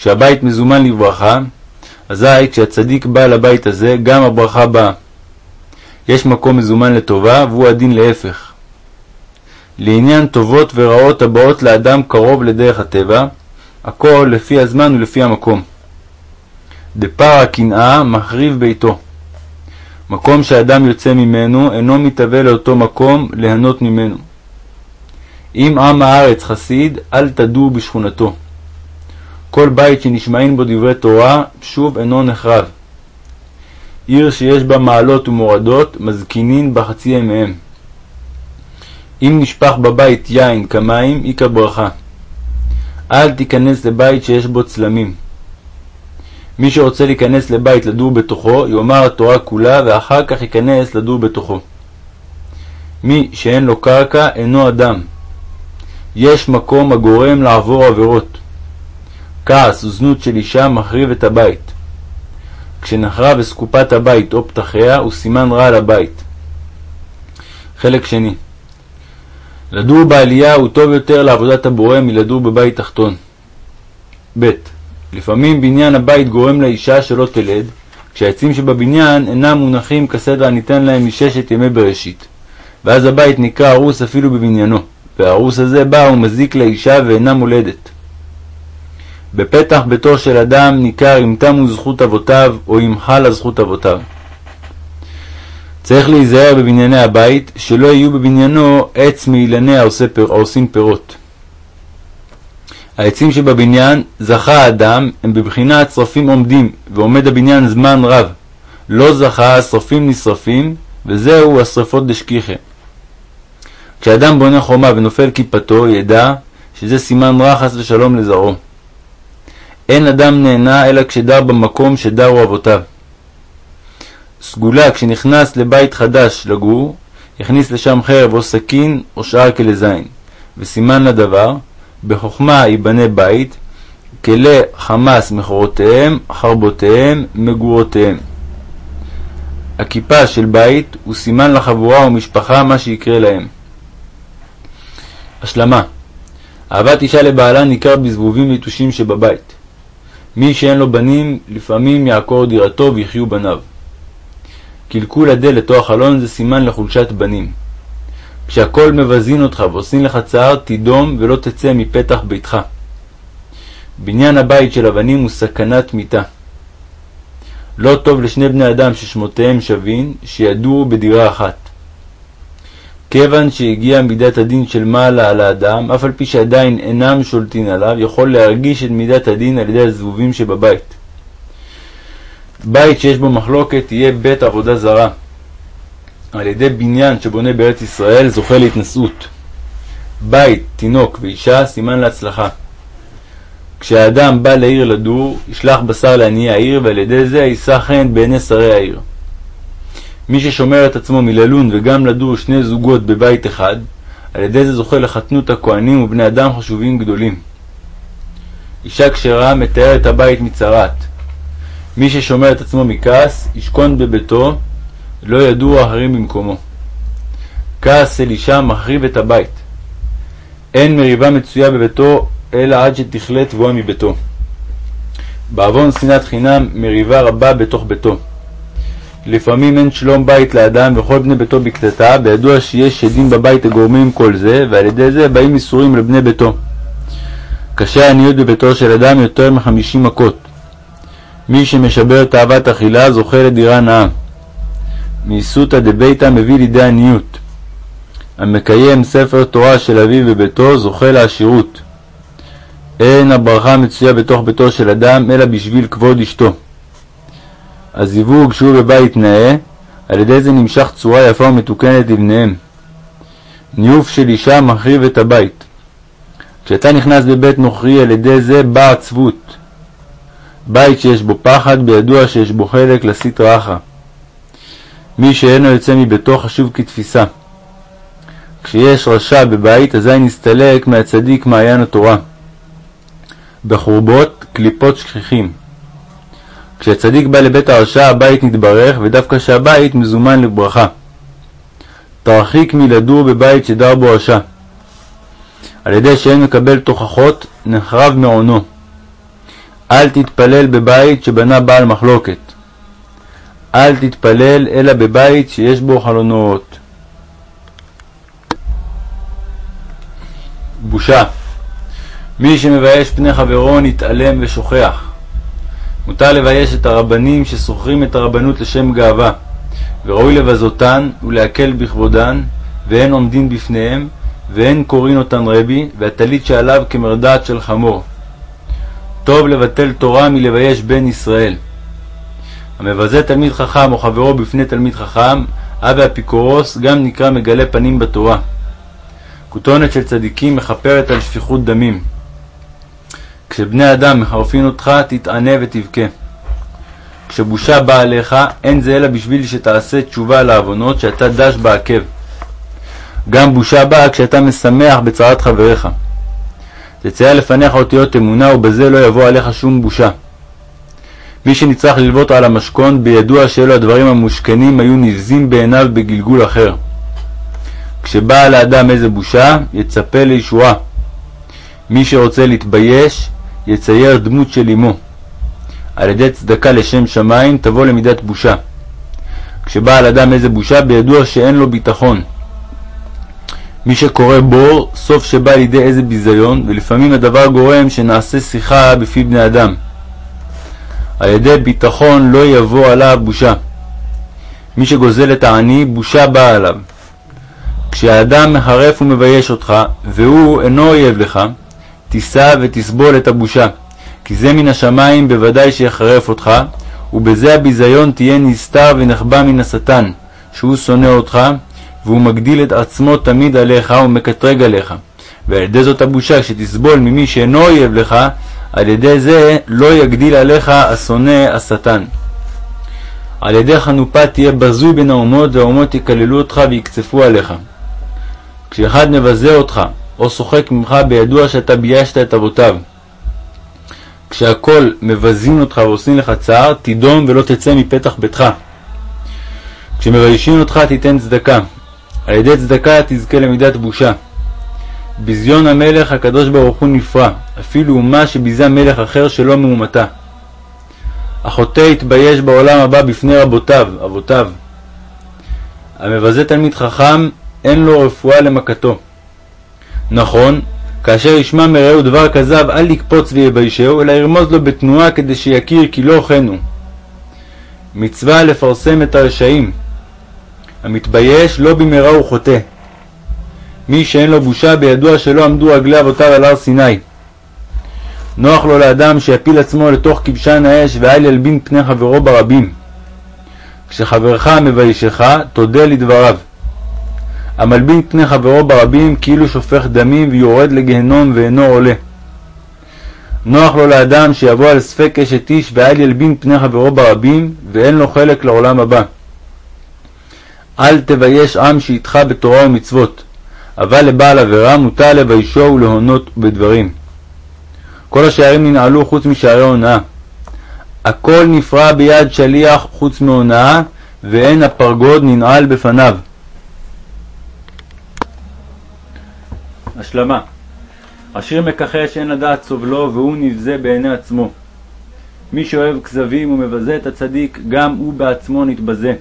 A: כשהבית מזומן לברכה, אזי כשהצדיק בא לבית הזה, גם הברכה באה. יש מקום מזומן לטובה, והוא הדין להפך. לעניין טובות ורעות הבאות לאדם קרוב לדרך הטבע, הכל לפי הזמן ולפי המקום. דפרא קנאה מחריב ביתו. מקום שאדם יוצא ממנו אינו מתהווה לאותו מקום ליהנות ממנו. אם עם הארץ חסיד, אל תדור בשכונתו. כל בית שנשמעים בו דברי תורה, שוב אינו נחרב. עיר שיש בה מעלות ומורדות, מזקינין בחצי ימיהם. אם נשפך בבית יין כמים, איכא ברכה. אל תיכנס לבית שיש בו צלמים. מי שרוצה להיכנס לבית לדור בתוכו, יאמר התורה כולה, ואחר כך ייכנס לדור בתוכו. מי שאין לו קרקע, אינו אדם. יש מקום הגורם לעבור עבירות. כעס וזנות של אישה מחריב את הבית. כשנחרב אסקופת הבית או פתחיה, הוא סימן רע לבית. חלק שני לדור בעלייה הוא טוב יותר לעבודת הבורא מלדור בבית תחתון. ב. לפעמים בניין הבית גורם לאישה שלא תלד, כשהעצים שבבניין אינם מונחים כסדר הניתן להם מששת ימי בראשית, ואז הבית נקרא הרוס אפילו בבניינו, והרוס הזה בא ומזיק לאישה ואינה מולדת. בפתח ביתו של אדם ניכר אם תמו זכות אבותיו או אם חלה זכות אבותיו. צריך להיזהר בבנייני הבית, שלא יהיו בבניינו עץ מאילני העושים פירות. העצים שבבניין זכה האדם הם בבחינת שרפים עומדים, ועומד הבניין זמן רב. לא זכה, השרפים נשרפים, וזהו השרפות דשכיחה. כשאדם בונה חומה ונופל כיפתו, ידע שזה סימן רע חס ושלום לזרעו. אין אדם נהנה אלא כשדר במקום שדרו אבותיו. סגולה כשנכנס לבית חדש לגור, יכניס לשם חרב או סכין או שאר כלי זין, וסימן לדבר, בחוכמה ייבנה בית, כלי חמס מכורותיהם, חרבותיהם, מגורותיהם. הכיפה של בית הוא סימן לחבורה ומשפחה מה שיקרה להם. השלמה אהבת אישה לבעלה ניכר בזבובים ליטושים שבבית. מי שאין לו בנים, לפעמים יעקור דירתו ויחיו בניו. קלקול הדלת או החלון זה סימן לחולשת בנים. כשהכל מבזין אותך ועושים לך צער, תדום ולא תצא מפתח ביתך. בניין הבית של הבנים הוא סכנת מיתה. לא טוב לשני בני אדם ששמותיהם שווים, שידורו בדירה אחת. כיוון שהגיע מידת הדין של מעלה על האדם, אף על פי שעדיין אינם שולטים עליו, יכול להרגיש את מידת הדין על ידי הזבובים שבבית. בית שיש בו מחלוקת יהיה בית עבודה זרה. על ידי בניין שבונה בארץ ישראל זוכה להתנשאות. בית, תינוק ואישה סימן להצלחה. כשהאדם בא לעיר לדור, ישלח בשר לעניי העיר, ועל ידי זה יישא חן בעיני שרי העיר. מי ששומר את עצמו מללון וגם לדור שני זוגות בבית אחד, על ידי זה זוכה לחתנות הכהנים ובני אדם חשובים גדולים. אישה כשרה מתארת הבית מצרת. מי ששומר את עצמו מכעס, ישכון בביתו, לא ידעו אחרים במקומו. כעס של אישה מחריב את הבית. אין מריבה מצויה בביתו, אלא עד שתכלה תבואה מביתו. בעוון שנאת חינם מריבה רבה בתוך ביתו. לפעמים אין שלום בית לאדם וכל בני ביתו בקטטה, וידוע שיש שדים בבית הגורמים כל זה, ועל ידי זה באים איסורים לבני ביתו. קשה העניות בביתו של אדם יותר מחמישים מכות. מי שמשבר תאוות אכילה זוכה לדירה נאה. מאיסותא דביתא מביא לידי עניות. המקיים ספר תורה של אביו בביתו זוכה לעשירות. אין הברכה מצויה בתוך ביתו של אדם אלא בשביל כבוד אשתו. הזיווג שהוא בבית נאה, על ידי זה נמשך צורה יפה ומתוקנת לבניהם. ניאוף של אישה מחריב את הבית. כשאתה נכנס בבית נוכרי, על ידי זה באה עצבות. בית שיש בו פחד, בידוע שיש בו חלק לסטרא אחרא. מי שאינו יוצא מביתו חשוב כתפיסה. כשיש רשע בבית, אזי נסתלק מהצדיק מעיין התורה. בחורבות קליפות שכיחים. כשהצדיק בא לבית הרשע, הבית נתברך, ודווקא שהבית מזומן לברכה. תרחיק מלדור בבית שדר בו רשע. על ידי שאין מקבל תוכחות, נחרב מעונו. אל תתפלל בבית שבנה בעל מחלוקת. אל תתפלל אלא בבית שיש בו חלונות. בושה מי שמבייש פני חברו נתעלם ושוכח. מותר לבייש את הרבנים ששוכרים את הרבנות לשם גאווה, וראוי לבזותן ולהקל בכבודן, ואין עומדין בפניהם, ואין קוראים אותן רבי, והטלית שעליו כמרדעת של חמור. טוב לבטל תורה מלבייש בן ישראל. המבזה תלמיד חכם או חברו בפני תלמיד חכם, אבי אפיקורוס גם נקרא מגלה פנים בתורה. כותונת של צדיקים מכפרת על שפיכות דמים. כשבני אדם מחרפין אותך, תתענה ותבכה. כשבושה באה עליך, אין זה אלא בשביל שתעשה תשובה לעוונות שאתה דש בעקב. גם בושה באה כשאתה משמח בצרת חבריך. תצייר לפניך אותיות אמונה, ובזה לא יבוא עליך שום בושה. מי שנצטרך ללוות על המשכון, בידוע שאלו הדברים המושכנים היו נבזים בעיניו בגלגול אחר. כשבאה לאדם איזה בושה, יצפה לישועה. מי שרוצה להתבייש, יצייר דמות של אמו. על ידי צדקה לשם שמיים תבוא למידת בושה. כשבא על אדם איזה בושה, בידוע שאין לו ביטחון. מי שקורא בור, סוף שבא לידי איזה ביזיון, ולפעמים הדבר גורם שנעשה שיחה בפי בני אדם. על ידי ביטחון לא יבוא עליו בושה. מי שגוזל את העני, בושה באה עליו. כשהאדם מחרף ומבייש אותך, והוא אינו אויב לך, תישא ותסבול את הבושה, כי זה מן השמיים בוודאי שיחרף אותך, ובזה הביזיון תהיה נסתר ונחבא מן השטן, שהוא שונא אותך, והוא מגדיל את עצמו תמיד עליך ומקטרג עליך. ועל ידי זאת הבושה שתסבול ממי שאינו אויב לך, על ידי זה לא יגדיל עליך השונא השטן. על ידי חנופה תהיה בזוי בין האומות, והאומות יקללו אותך ויקצפו עליך. כשאחד מבזה אותך, או שוחק ממך בידוע שאתה ביישת את אבותיו. כשהכל מבזים אותך ועושים לך צער, תידום ולא תצא מפתח ביתך. כשמביישים אותך תיתן צדקה, על ידי צדקה תזכה למידת בושה. ביזיון המלך הקדוש ברוך הוא נפרע, אפילו אומה שביזה מלך אחר שלא מאומתה. החוטא יתבייש בעולם הבא בפני רבותיו, אבותיו. המבזה תלמיד חכם, אין לו רפואה למכתו. נכון, כאשר ישמע מרעהו דבר כזב, אל יקפוץ ויביישהו, אלא ירמוז לו בתנועה כדי שיכיר כי לא כן הוא. מצווה לפרסם את הרשעים. המתבייש לא במהרה הוא חוטא. מי שאין לו בושה בידוע שלא עמדו רגלי אבותיו על הר סיני. נוח לו לאדם שיפיל עצמו לתוך כבשן האש ואל ילבין פני חברו ברבים. כשחברך מביישך, תודה לדבריו. המלבין פני חברו ברבים כאילו שופך דמים ויורד לגיהנום ואינו עולה. נוח לו לאדם שיבוא על ספק אשת איש ואל ילבין פני חברו ברבים ואין לו חלק לעולם הבא. אל תבייש עם שאיתך בתורה ומצוות, אבל לבעל עבירה מותר לביישו ולהונות בדברים. כל השערים ננעלו חוץ משערי הונאה. הכל נפרע ביד שליח חוץ מהונאה, ואין הפרגוד ננעל בפניו. השלמה השיר מכחש אין לדעת סובלו והוא נבזה בעיני עצמו. מי שאוהב כזבים ומבזה את הצדיק, גם הוא בעצמו נתבזה.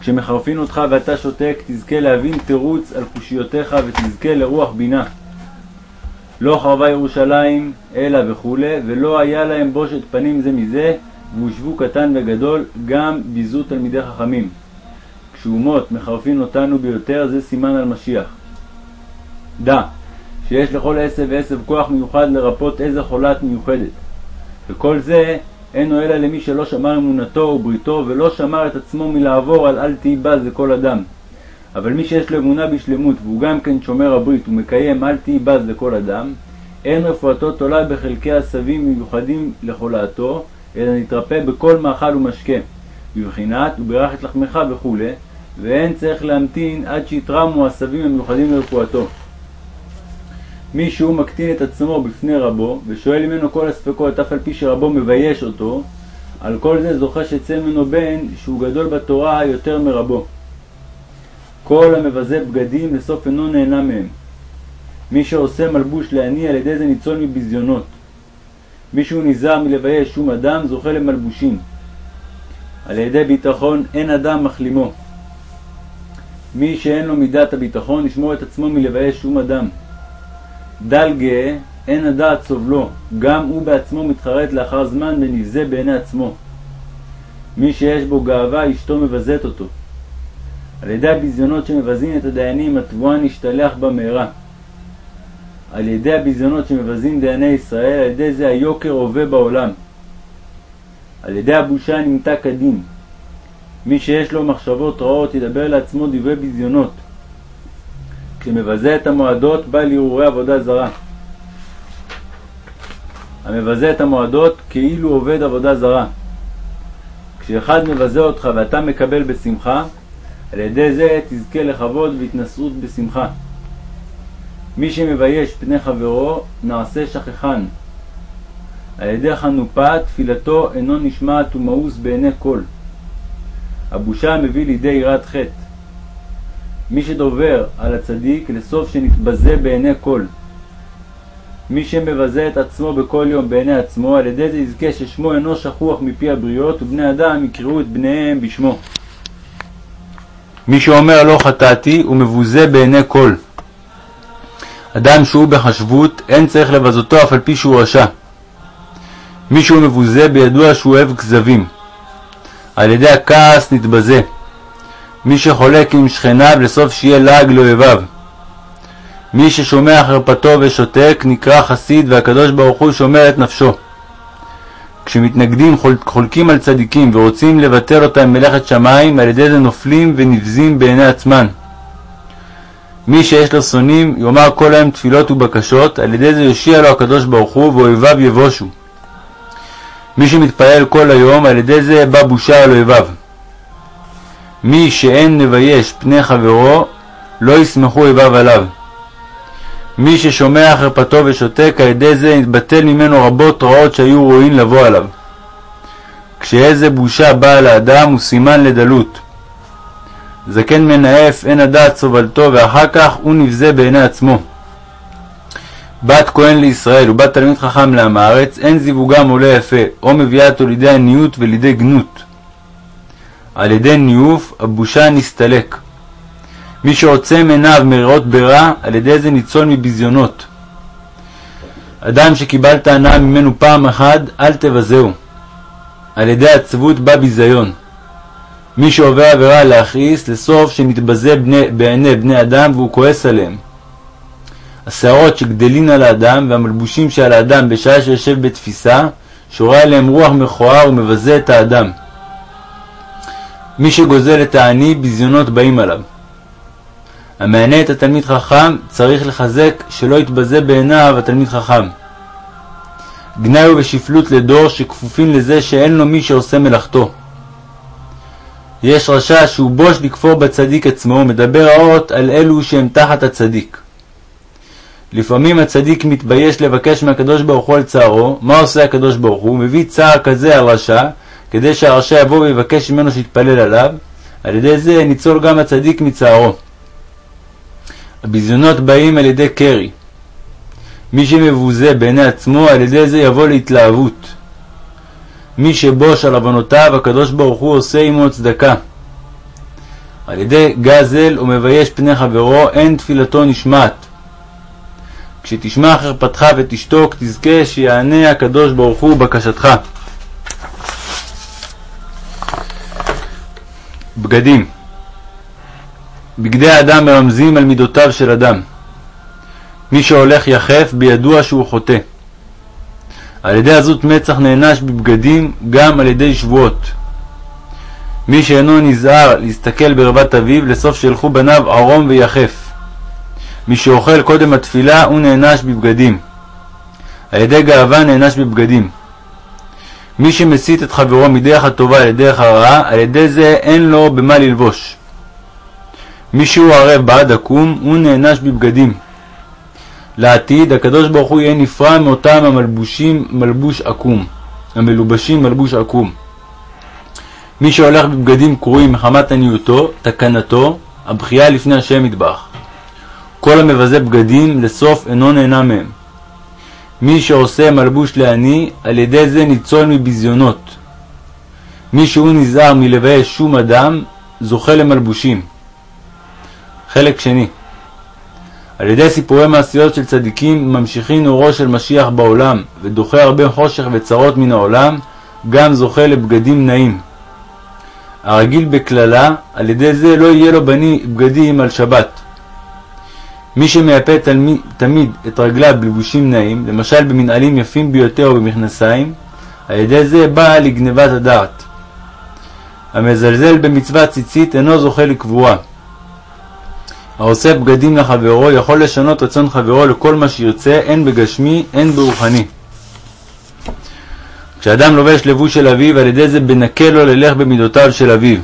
A: כשמחרפין אותך ואתה שותק, תזכה להבין תירוץ על קושיותיך ותזכה לרוח בינה. לא חרבה ירושלים, אלא וכולי, ולא היה להם בושת פנים זה מזה, והושבו קטן וגדול, גם ביזו תלמידי חכמים. כשאומות מחרפין אותנו ביותר, זה סימן על משיח. דע, שיש לכל עשב ועשב כוח מיוחד לרפות איזה חולת מיוחדת. וכל זה אינו אלא למי שלא שמר אמונתו ובריתו, ולא שמר את עצמו מלעבור על אל תהי בז לכל אדם. אבל מי שיש לו אמונה בשלמות, והוא גם כן שומר הברית ומקיים אל תהי בז לכל אדם, אין רפואתו תולה בחלקי עשבים מיוחדים לחולתו, אלא נתרפא בכל מאכל ומשקה, בבחינת וברך את לחמך וכו', ואין צריך להמתין עד שיתרמו עשבים המיוחדים לרפואתו. מי שהוא מקטין את עצמו בפני רבו, ושואל ממנו כל הספקות, אף על פי שרבו מבייש אותו, על כל זה זוכה שיצא ממנו בן שהוא גדול בתורה יותר מרבו. כל המבזה בגדים לסוף אינו נהנה מהם. מי שעושה מלבוש לעני על ידי זה ניצול מביזיונות. מי שהוא נזהר מלבייש שום אדם זוכה למלבושים. על ידי ביטחון אין אדם מחלימו. מי שאין לו מידת הביטחון ישמור את עצמו מלבייש שום אדם. דל גאה אין הדעת סובלו, גם הוא בעצמו מתחרט לאחר זמן ונבזה בעיני עצמו. מי שיש בו גאווה אשתו מבזת אותו. על ידי הביזיונות שמבזים את הדיינים התבואה נשתלח במהרה. על ידי הביזיונות שמבזים דייני ישראל, על ידי זה היוקר הווה בעולם. על ידי הבושה נמתק כדין. מי שיש לו מחשבות רעות ידבר לעצמו דברי ביזיונות. כשמבזה את המועדות בא להרהורי עבודה זרה. המבזה את המועדות כאילו עובד עבודה זרה. כשאחד מבזה אותך ואתה מקבל בשמחה, על ידי זה תזכה לכבוד והתנשאות בשמחה. מי שמבייש פני חברו, נעשה שכחן. על ידי חנופה תפילתו אינו נשמעת ומאוס בעיני כל. הבושה מביא לידי יראת חטא. מי שדובר על הצדיק לסוף שנתבזה בעיני כל. מי שמבזה את עצמו בכל יום בעיני עצמו, על ידי זה יזכה ששמו אינו שכוח מפי הבריות, ובני אדם יקראו את בניהם בשמו. מי שאומר לא חטאתי, הוא מבוזה בעיני כל. אדם שהוא בחשבות, אין צריך לבזותו אף על פי שהוא רשע. מי שהוא מבוזה, בידוע שהוא אוהב כזבים. על ידי הכעס נתבזה. מי שחולק עם שכניו לסוף שיהיה לעג לאויביו. מי ששומע חרפתו ושותק נקרא חסיד והקדוש ברוך הוא שומר את נפשו. כשמתנגדים חולקים על צדיקים ורוצים לבטל אותם מלאכת שמיים, על ידי זה נופלים ונבזים בעיני עצמן. מי שיש לו שונאים יאמר כל היום תפילות ובקשות, על ידי זה יושיע לו הקדוש ברוך הוא ואויביו יבושו. מי שמתפלל כל היום, על ידי זה בא בושה על אויביו. מי שאין מבייש פני חברו, לא יסמכו אויביו עליו. מי ששומע חרפתו ושותק, על ידי זה נתבטל ממנו רבות רעות שהיו ראויים לבוא עליו. כשאיזה בושה באה לאדם הוא סימן לדלות. זקן מנאף, אין הדעת סובלתו, ואחר כך הוא נבזה בעיני עצמו. בת כהן לישראל ובת תלמיד חכם לעם הארץ, אין זיווגם עולה יפה, או מביאה אותו לידי עניות ולידי גנות. על ידי ניאוף הבושה נסתלק. מי שעוצם עיניו מראות ברע, על ידי זה ניצול מביזיונות. אדם שקיבלת הנאה ממנו פעם אחת, אל תבזהו. על ידי עצבות בא ביזיון. מי שעובר עבירה להכעיס, לסוף שנתבזה בני, בעיני בני אדם והוא כועס עליהם. השערות שגדלין על האדם והמלבושים שעל האדם בשעה שיושב בתפיסה, שורה עליהם רוח מכוער ומבזה את האדם. מי שגוזל את העני, ביזיונות באים עליו. המענה את התלמיד חכם צריך לחזק שלא יתבזה בעיניו התלמיד חכם. גנאי הוא בשפלות לדור שכפופים לזה שאין לו מי שעושה מלאכתו. יש רשע שהוא בוש לכפור בצדיק עצמו, מדבר האות על אלו שהם תחת הצדיק. לפעמים הצדיק מתבייש לבקש מהקדוש ברוך הוא על צערו, מה עושה הקדוש ברוך הוא? מביא צער כזה על רשע, כדי שהרשע יבוא ויבקש ממנו שיתפלל עליו, על ידי זה ניצול גם הצדיק מצערו. הביזיונות באים על ידי קרי. מי שמבוזה בעיני עצמו, על ידי זה יבוא להתלהבות. מי שבוש על עוונותיו, הקדוש ברוך הוא עושה עמו צדקה. על ידי גזל ומבייש פני חברו, אין תפילתו נשמעת. כשתשמע חרפתך ותשתוק, תזכה שיענה הקדוש ברוך הוא בקשתך. בגדים בגדי האדם מרמזים על מידותיו של אדם. מי שהולך יחף, בידוע שהוא חוטא. על ידי עזות מצח נענש בבגדים גם על ידי שבועות. מי שאינו נזהר להסתכל ברבת אביו, לסוף שילכו בניו ערום ויחף. מי שאוכל קודם התפילה, הוא נענש בבגדים. על ידי גאווה נענש בבגדים. מי שמסית את חברו מדרך הטובה לדרך הרעה, על ידי זה אין לו במה ללבוש. מי שהוא ערב בעד עקום, הוא נענש בבגדים. לעתיד, הקדוש ברוך הוא יהיה נפרע מאותם המלבושים מלבוש עקום, המלובשים מלבוש עקום. מי שהולך בבגדים קרועים מחמת עניותו, תקנתו, הבכייה לפני השם מטבח. כל המבזה בגדים, לסוף אינו נהנה מהם. מי שעושה מלבוש לעני, על ידי זה ניצול מביזיונות. מי שהוא נזהר מלבייש שום אדם, זוכה למלבושים. חלק שני על ידי סיפורי מעשיות של צדיקים ממשיכין אורו של משיח בעולם, ודוחה הרבה חושך וצרות מן העולם, גם זוכה לבגדים נעים. הרגיל בקללה, על ידי זה לא יהיה לו בני בגדים על שבת. מי שמייפה תלמיד, תמיד את רגליו בלבושים נעים, למשל במנעלים יפים ביותר או במכנסיים, על ידי זה בא לגנבת הדעת. המזלזל במצוות ציצית אינו זוכה לקבורה. העושה בגדים לחברו יכול לשנות רצון חברו לכל מה שירצה, הן בגשמי, הן ברוחני. כשאדם לובש לבוש של אביו, על ידי זה בנקה לו ללך במידותיו של אביו.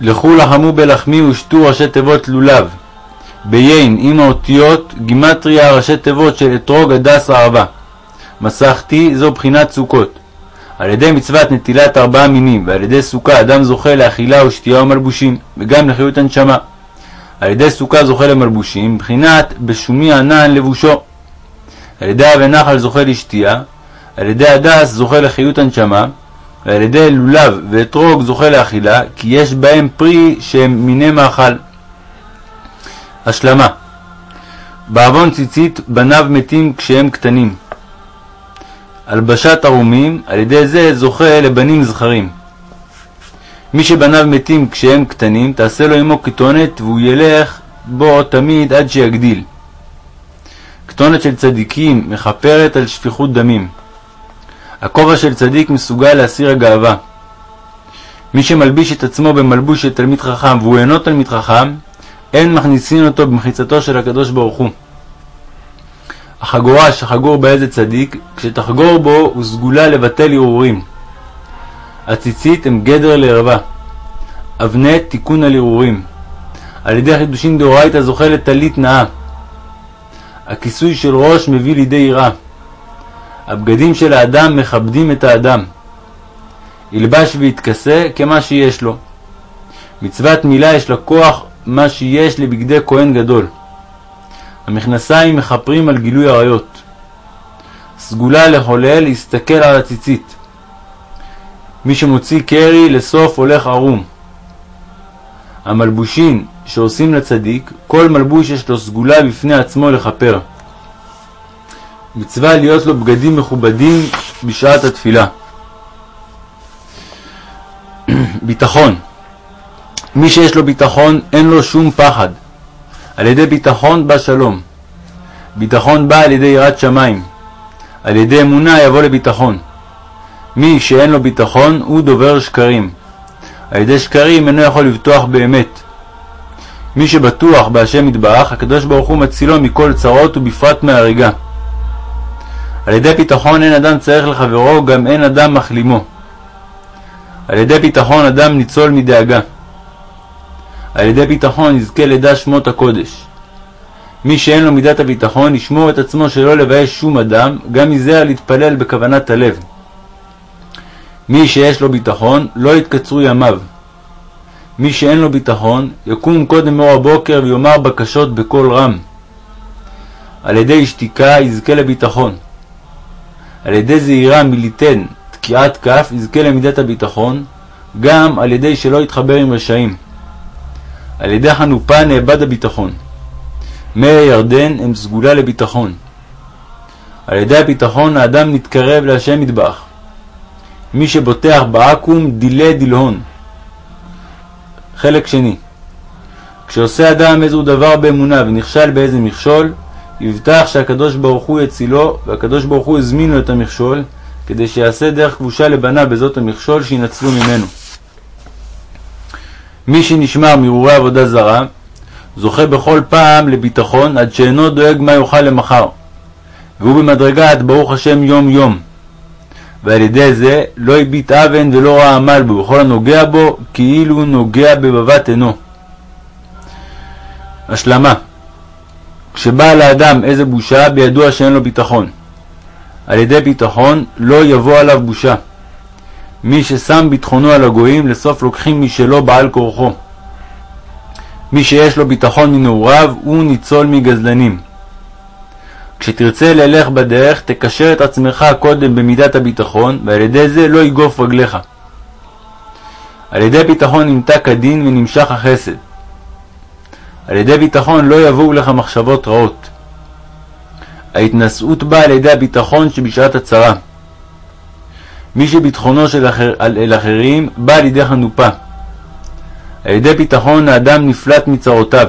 A: לכו לחמו בלחמי ושתו ראשי תיבות לולב. ביין עם האותיות גימטריה ראשי תיבות של אתרוג הדס אהבה. מסכתי זו בחינת סוכות. על ידי מצוות נטילת ארבעה מינים ועל ידי סוכה אדם זוכה לאכילה ושתייה ומלבושים, וגם לחיות הנשמה. על ידי סוכה זוכה למלבושים, מבחינת בשומי ענן לבושו. על ידי אבי נחל זוכה לשתייה, על ידי הדס זוכה לחיות הנשמה, ועל ידי לולב ואתרוג זוכה לאכילה, כי יש בהם פרי שהם מיני מאכל. השלמה בעוון ציצית בניו מתים כשהם קטנים. הלבשת ערומים, על ידי זה זוכה לבנים זכרים. מי שבניו מתים כשהם קטנים, תעשה לו עמו כתונת, והוא ילך בו תמיד עד שיגדיל. כתונת של צדיקים מכפרת על שפיכות דמים. הכובע של צדיק מסוגל להסיר הגאווה. מי שמלביש את עצמו במלבוש של תלמיד חכם והוא אינו תלמיד חכם, אין מכניסין אותו במחיצתו של הקדוש ברוך הוא. החגורה שחגור באיזה צדיק, כשתחגור בו הוא סגולה לבטל ערעורים. הציצית הם גדר לערווה. אבני תיקון על ערעורים. על ידי חידושין דאורייתא זוכה לטלית נאה. הכיסוי של ראש מביא לידי יראה. הבגדים של האדם מכבדים את האדם. ילבש ויתכסה כמה שיש לו. מצוות מילה יש לה כוח מה שיש לבגדי כהן גדול. המכנסיים מכפרים על גילוי עריות. סגולה לחולל להסתכל על הציצית. מי שמוציא קרי לסוף הולך ערום. המלבושין שעושים לצדיק, כל מלבוש יש לו סגולה בפני עצמו לכפר. מצווה להיות לו בגדים מכובדים בשעת התפילה. ביטחון מי שיש לו ביטחון אין לו שום פחד. על ידי ביטחון בא שלום. ביטחון בא על ידי יראת שמיים. על ידי אמונה יבוא לביטחון. מי שאין לו ביטחון הוא דובר שקרים. על ידי שקרים אינו יכול לבטוח באמת. מי שבטוח בהשם יתברך, הקדוש ברוך הוא מצילו מכל צרות ובפרט מהריגה. על ידי ביטחון אין אדם צריך לחברו, גם אין אדם מחלימו. על ידי ביטחון אדם ניצול מדאגה. על ידי ביטחון יזכה לדע שמות הקודש. מי שאין לו מידת הביטחון, ישמור את עצמו שלא לבייש שום אדם, גם מזה להתפלל בכוונת הלב. מי שיש לו ביטחון, לא יתקצרו ימיו. מי שאין לו ביטחון, יקום קודם אור הבוקר ויאמר בקשות בקול רם. על ידי שתיקה יזכה לביטחון. על ידי זהירה מליתן תקיעת כף יזכה למידת הביטחון, גם על ידי שלא יתחבר עם רשעים. על ידי חנופה נאבד הביטחון. מי הירדן הם סגולה לביטחון. על ידי הביטחון האדם נתקרב להשם מטבח. מי שבוטח בעכו"ם דילה דילהון. חלק שני כשעושה אדם איזהו דבר באמונה ונכשל באיזה מכשול, יבטח שהקדוש ברוך הוא יצילו, והקדוש ברוך הוא הזמין לו את המכשול, כדי שיעשה דרך כבושה לבניו בזאת המכשול שינצלו ממנו. מי שנשמר מהרהורי עבודה זרה, זוכה בכל פעם לביטחון עד שאינו דואג מה יאכל למחר, והוא במדרגת ברוך השם יום יום. ועל ידי זה לא הביט אבן ולא ראה עמל בו, וכל הנוגע בו כאילו נוגע בבבת עינו. השלמה כשבא לאדם איזה בושה, בידוע שאין לו ביטחון. על ידי ביטחון לא יבוא עליו בושה. מי ששם ביטחונו על הגויים, לסוף לוקחים משלו בעל כורחו. מי שיש לו ביטחון מנעוריו, הוא ניצול מגזלנים. כשתרצה ללך בדרך, תקשר את עצמך קודם במידת הביטחון, ועל ידי זה לא יגוף רגליך. על ידי ביטחון נמתק כדין ונמשך החסד. על ידי ביטחון לא יבואו לך מחשבות רעות. ההתנשאות באה על ידי הביטחון שבשעת הצרה. מי שביטחונו של אחר, אל אחרים בא על ידי חנופה. על ידי ביטחון האדם נפלט מצרותיו.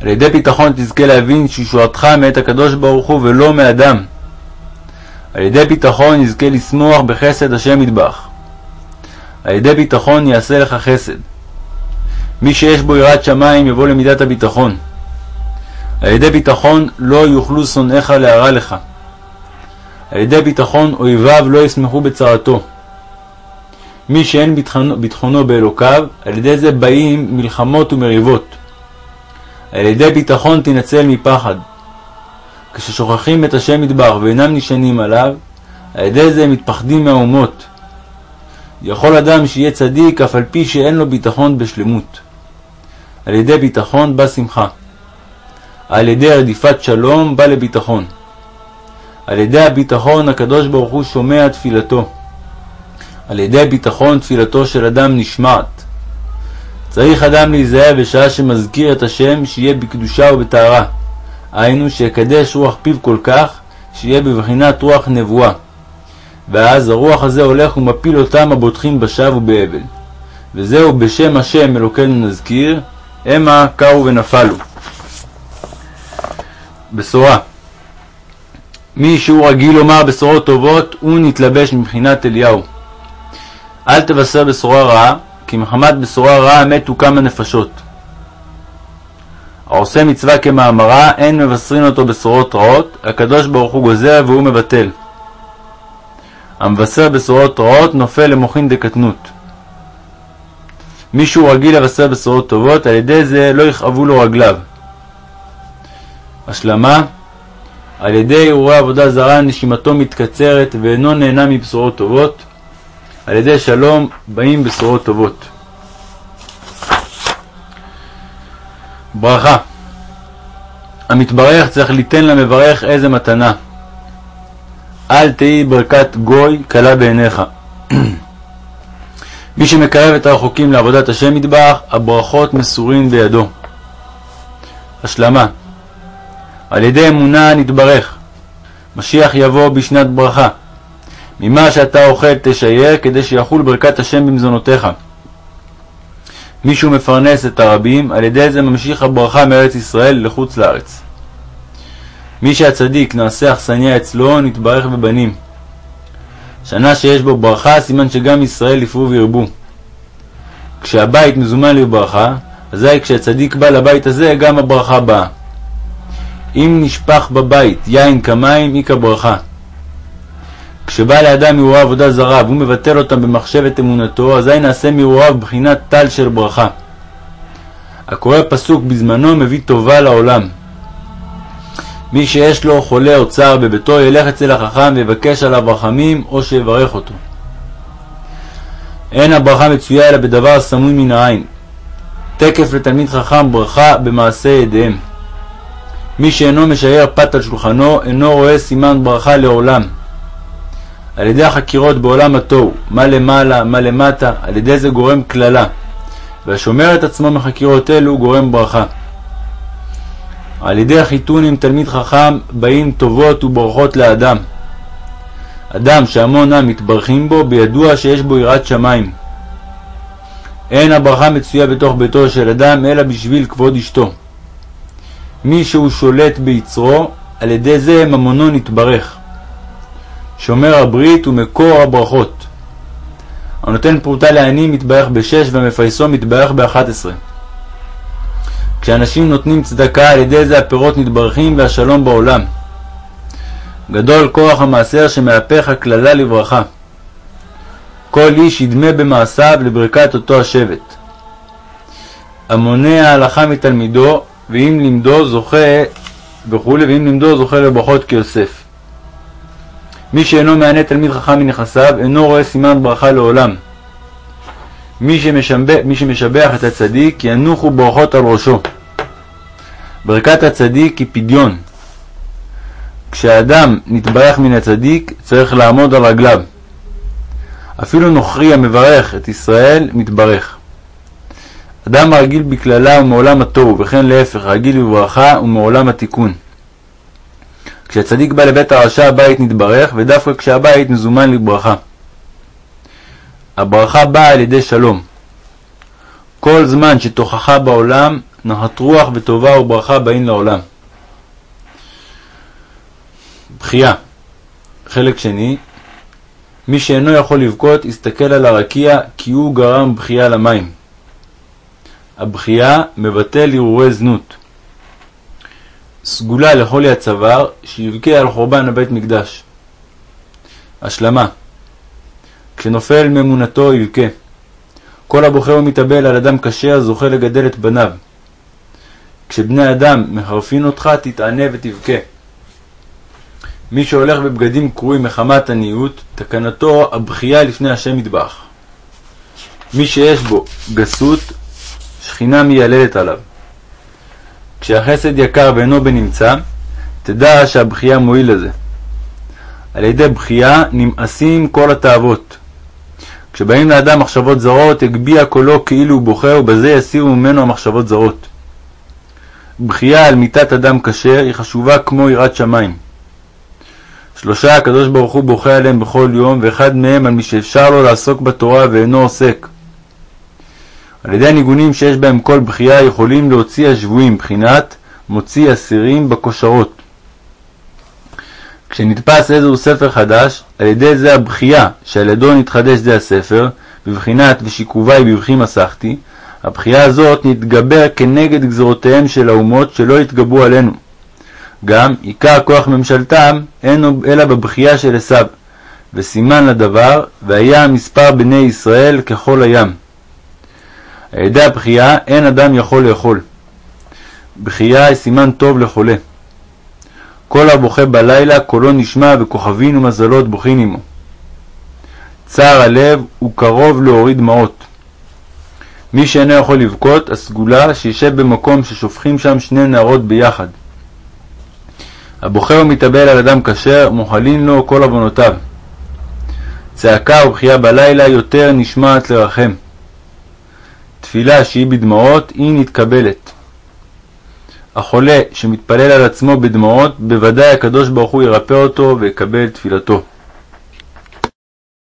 A: על ידי ביטחון תזכה להבין שישועתך מאת הקדוש ברוך הוא ולא מאדם. על ידי ביטחון יזכה לשמוח בחסד השם ידבח. על ידי ביטחון יעשה לך חסד. מי שיש בו יראת שמיים יבוא למידת הביטחון. על ידי ביטחון לא יוכלו שונאיך להרע לך. על ידי ביטחון אויביו לא ישמחו בצרתו. מי שאין ביטחונו, ביטחונו באלוקיו, על ידי זה באים מלחמות ומריבות. על ידי ביטחון תנצל מפחד. כששוכחים את השם מטבח ואינם נשענים עליו, על ידי זה הם מתפחדים מהאומות. יכול אדם שיהיה צדיק אף על פי שאין לו ביטחון בשלמות. על ידי ביטחון בא שמחה. על ידי רדיפת שלום בא לביטחון. על ידי הביטחון הקדוש ברוך הוא שומע תפילתו. על ידי ביטחון תפילתו של אדם נשמעת. צריך אדם להיזהר בשעה שמזכיר את השם שיהיה בקדושה ובטהרה. היינו שיקדש רוח פיו כל כך, שיהיה בבחינת רוח נבואה. ואז הרוח הזה הולך ומפיל אותם הבוטחים בשב ובאבל. וזהו בשם השם אלוקינו נזכיר, המה קרו ונפלו. בשורה מי שהוא רגיל לומר בשורות טובות, הוא נתלבש מבחינת אליהו. אל תבשר בשורה רעה, כי מחמת בשורה רעה מתו כמה נפשות. העושה מצווה כמאמרה, אין מבשרין אותו בשורות רעות, הקדוש ברוך הוא גוזר והוא מבטל. המבשר בשורות רעות נופל למוחין דקטנות. מישהו רגיל לבשר בשורות טובות, על ידי זה לא יכאבו לו רגליו. השלמה על ידי הרהורי עבודה זרה נשימתו מתקצרת ואינו נהנה מבשורות טובות, על ידי שלום באים בשורות טובות. ברכה המתברך צריך ליתן למברך איזה מתנה. אל תהי ברכת גוי קלה בעיניך. מי שמקרב את הרחוקים לעבודת השם מטבח, הברכות מסורין בידו. השלמה על ידי אמונה נתברך. משיח יבוא בשנת ברכה. ממה שאתה אוכל תשייר, כדי שיחול ברכת השם במזונותיך. מישהו מפרנס את הרבים, על ידי זה ממשיך הברכה מארץ ישראל לחוץ לארץ. מי שהצדיק נעשה אכסניה אצלו, נתברך בבנים. שנה שיש בו ברכה, סימן שגם ישראל יפרו וירבו. כשהבית מזומן לברכה, אזי כשהצדיק בא לבית הזה, גם הברכה באה. אם נשפך בבית יין כמים, איכא ברכה. כשבא לאדם מאורי עבודה זרה והוא מבטל אותם במחשבת אמונתו, אזי נעשה מאוריו בחינת טל של ברכה. הקורא פסוק בזמנו מביא טובה לעולם. מי שיש לו חולה או צער בביתו, ילך אצל החכם ויבקש עליו רחמים, או שיברך אותו. אין הברכה מצויה אלא בדבר סמוי מן העין. תקף לתלמיד חכם ברכה במעשה ידיהם. מי שאינו משייר פת על שולחנו, אינו רואה סימן ברכה לעולם. על ידי החקירות בעולם התוהו, מה למעלה, מה למטה, על ידי זה גורם קללה, והשומר את עצמו מחקירות אלו גורם ברכה. על ידי החיתון עם תלמיד חכם באים טובות וברכות לאדם. אדם שהמון עם מתברכים בו, בידוע שיש בו יראת שמיים. אין הברכה מצויה בתוך ביתו של אדם, אלא בשביל כבוד אשתו. מי שהוא שולט ביצרו, על ידי זה ממונו נתברך. שומר הברית ומקור הברכות. הנותן פרוטה לעני מתברך בשש והמפייסו מתברך באחת עשרה. כשאנשים נותנים צדקה, על ידי זה הפירות נתברכים והשלום בעולם. גדול כוח המעשר שמהפך הקללה לברכה. כל איש ידמה במעשיו לברכת אותו השבט. המונה ההלכה מתלמידו, ואם לימדו זוכה וכולי, ואם לימדו זוכה לברכות כיוסף. מי שאינו מענה תלמיד חכם מנכסיו, אינו רואה סימן ברכה לעולם. מי שמשבח, מי שמשבח את הצדיק, ינוחו ברכות על ראשו. ברכת הצדיק היא פדיון. כשאדם נתברך מן הצדיק, צריך לעמוד על רגליו. אפילו נוכרי המברך את ישראל, מתברך. אדם הרגיל בקללה הוא מעולם התוהו, וכן להפך, רגיל בברכה הוא מעולם התיקון. כשהצדיק בא לבית הרשע הבית נתברך, ודווקא כשהבית מזומן לברכה. הברכה באה על ידי שלום. כל זמן שתוכחה בעולם, נחת רוח וטובה וברכה באים לעולם. בכייה חלק שני מי שאינו יכול לבכות, יסתכל על הרקיע, כי הוא גרם בכייה למים. הבכייה מבטל הרהורי זנות. סגולה לחולי הצוואר, שיבכה על חורבן הבית מקדש. השלמה כשנופל מאמונתו יבכה. כל הבוחר ומתאבל על אדם כשר זוכה לגדל את בניו. כשבני אדם מחרפין אותך, תתענה ותבכה. מי שהולך בבגדים קרועים מחמת עניות, תקנתו הבכייה לפני השם מטבח. מי שיש בו גסות, שכינה מייללת עליו. כשהחסד יקר ואינו בנמצא, תדע שהבכייה מועיל לזה. על ידי בכייה נמאסים כל התאוות. כשבאים לאדם מחשבות זרות, הגביה קולו כאילו הוא בוכה, ובזה יסירו ממנו המחשבות זרות. בכייה על מיתת אדם כשר היא חשובה כמו יראת שמיים. שלושה הקדוש ברוך הוא בוכה עליהם בכל יום, ואחד מהם על מי שאפשר לו לעסוק בתורה ואינו עוסק. על ידי הניגונים שיש בהם כל בכייה יכולים להוציא השבויים, בחינת מוציא אסירים בכושרות. כשנתפס איזהו ספר חדש, על ידי זה הבכייה שעל ידו נתחדש זה הספר, בבחינת ושיקובי בבכי מסכתי, הבכייה הזאת נתגבר כנגד גזרותיהם של האומות שלא יתגברו עלינו. גם עיקר כוח ממשלתם אין אלא בבכייה של עשיו, וסימן לדבר, והיה מספר בני ישראל ככל הים. על ידי הבכייה אין אדם יכול לאכול. בכייה היא סימן טוב לחולה. כל הבוכה בלילה קולו נשמע וכוכבים ומזלות בוכים עמו. צער הלב הוא קרוב להוריד דמעות. מי שאינו יכול לבכות, הסגולה שישב במקום ששופכים שם שני נערות ביחד. הבוחר ומתאבל על אדם כשר, מוחלין לו כל עוונותיו. צעקה ובכייה בלילה יותר נשמעת לרחם. תפילה שהיא בדמעות, היא נתקבלת. החולה שמתפלל על עצמו בדמעות, בוודאי הקדוש ברוך הוא ירפא אותו ויקבל תפילתו.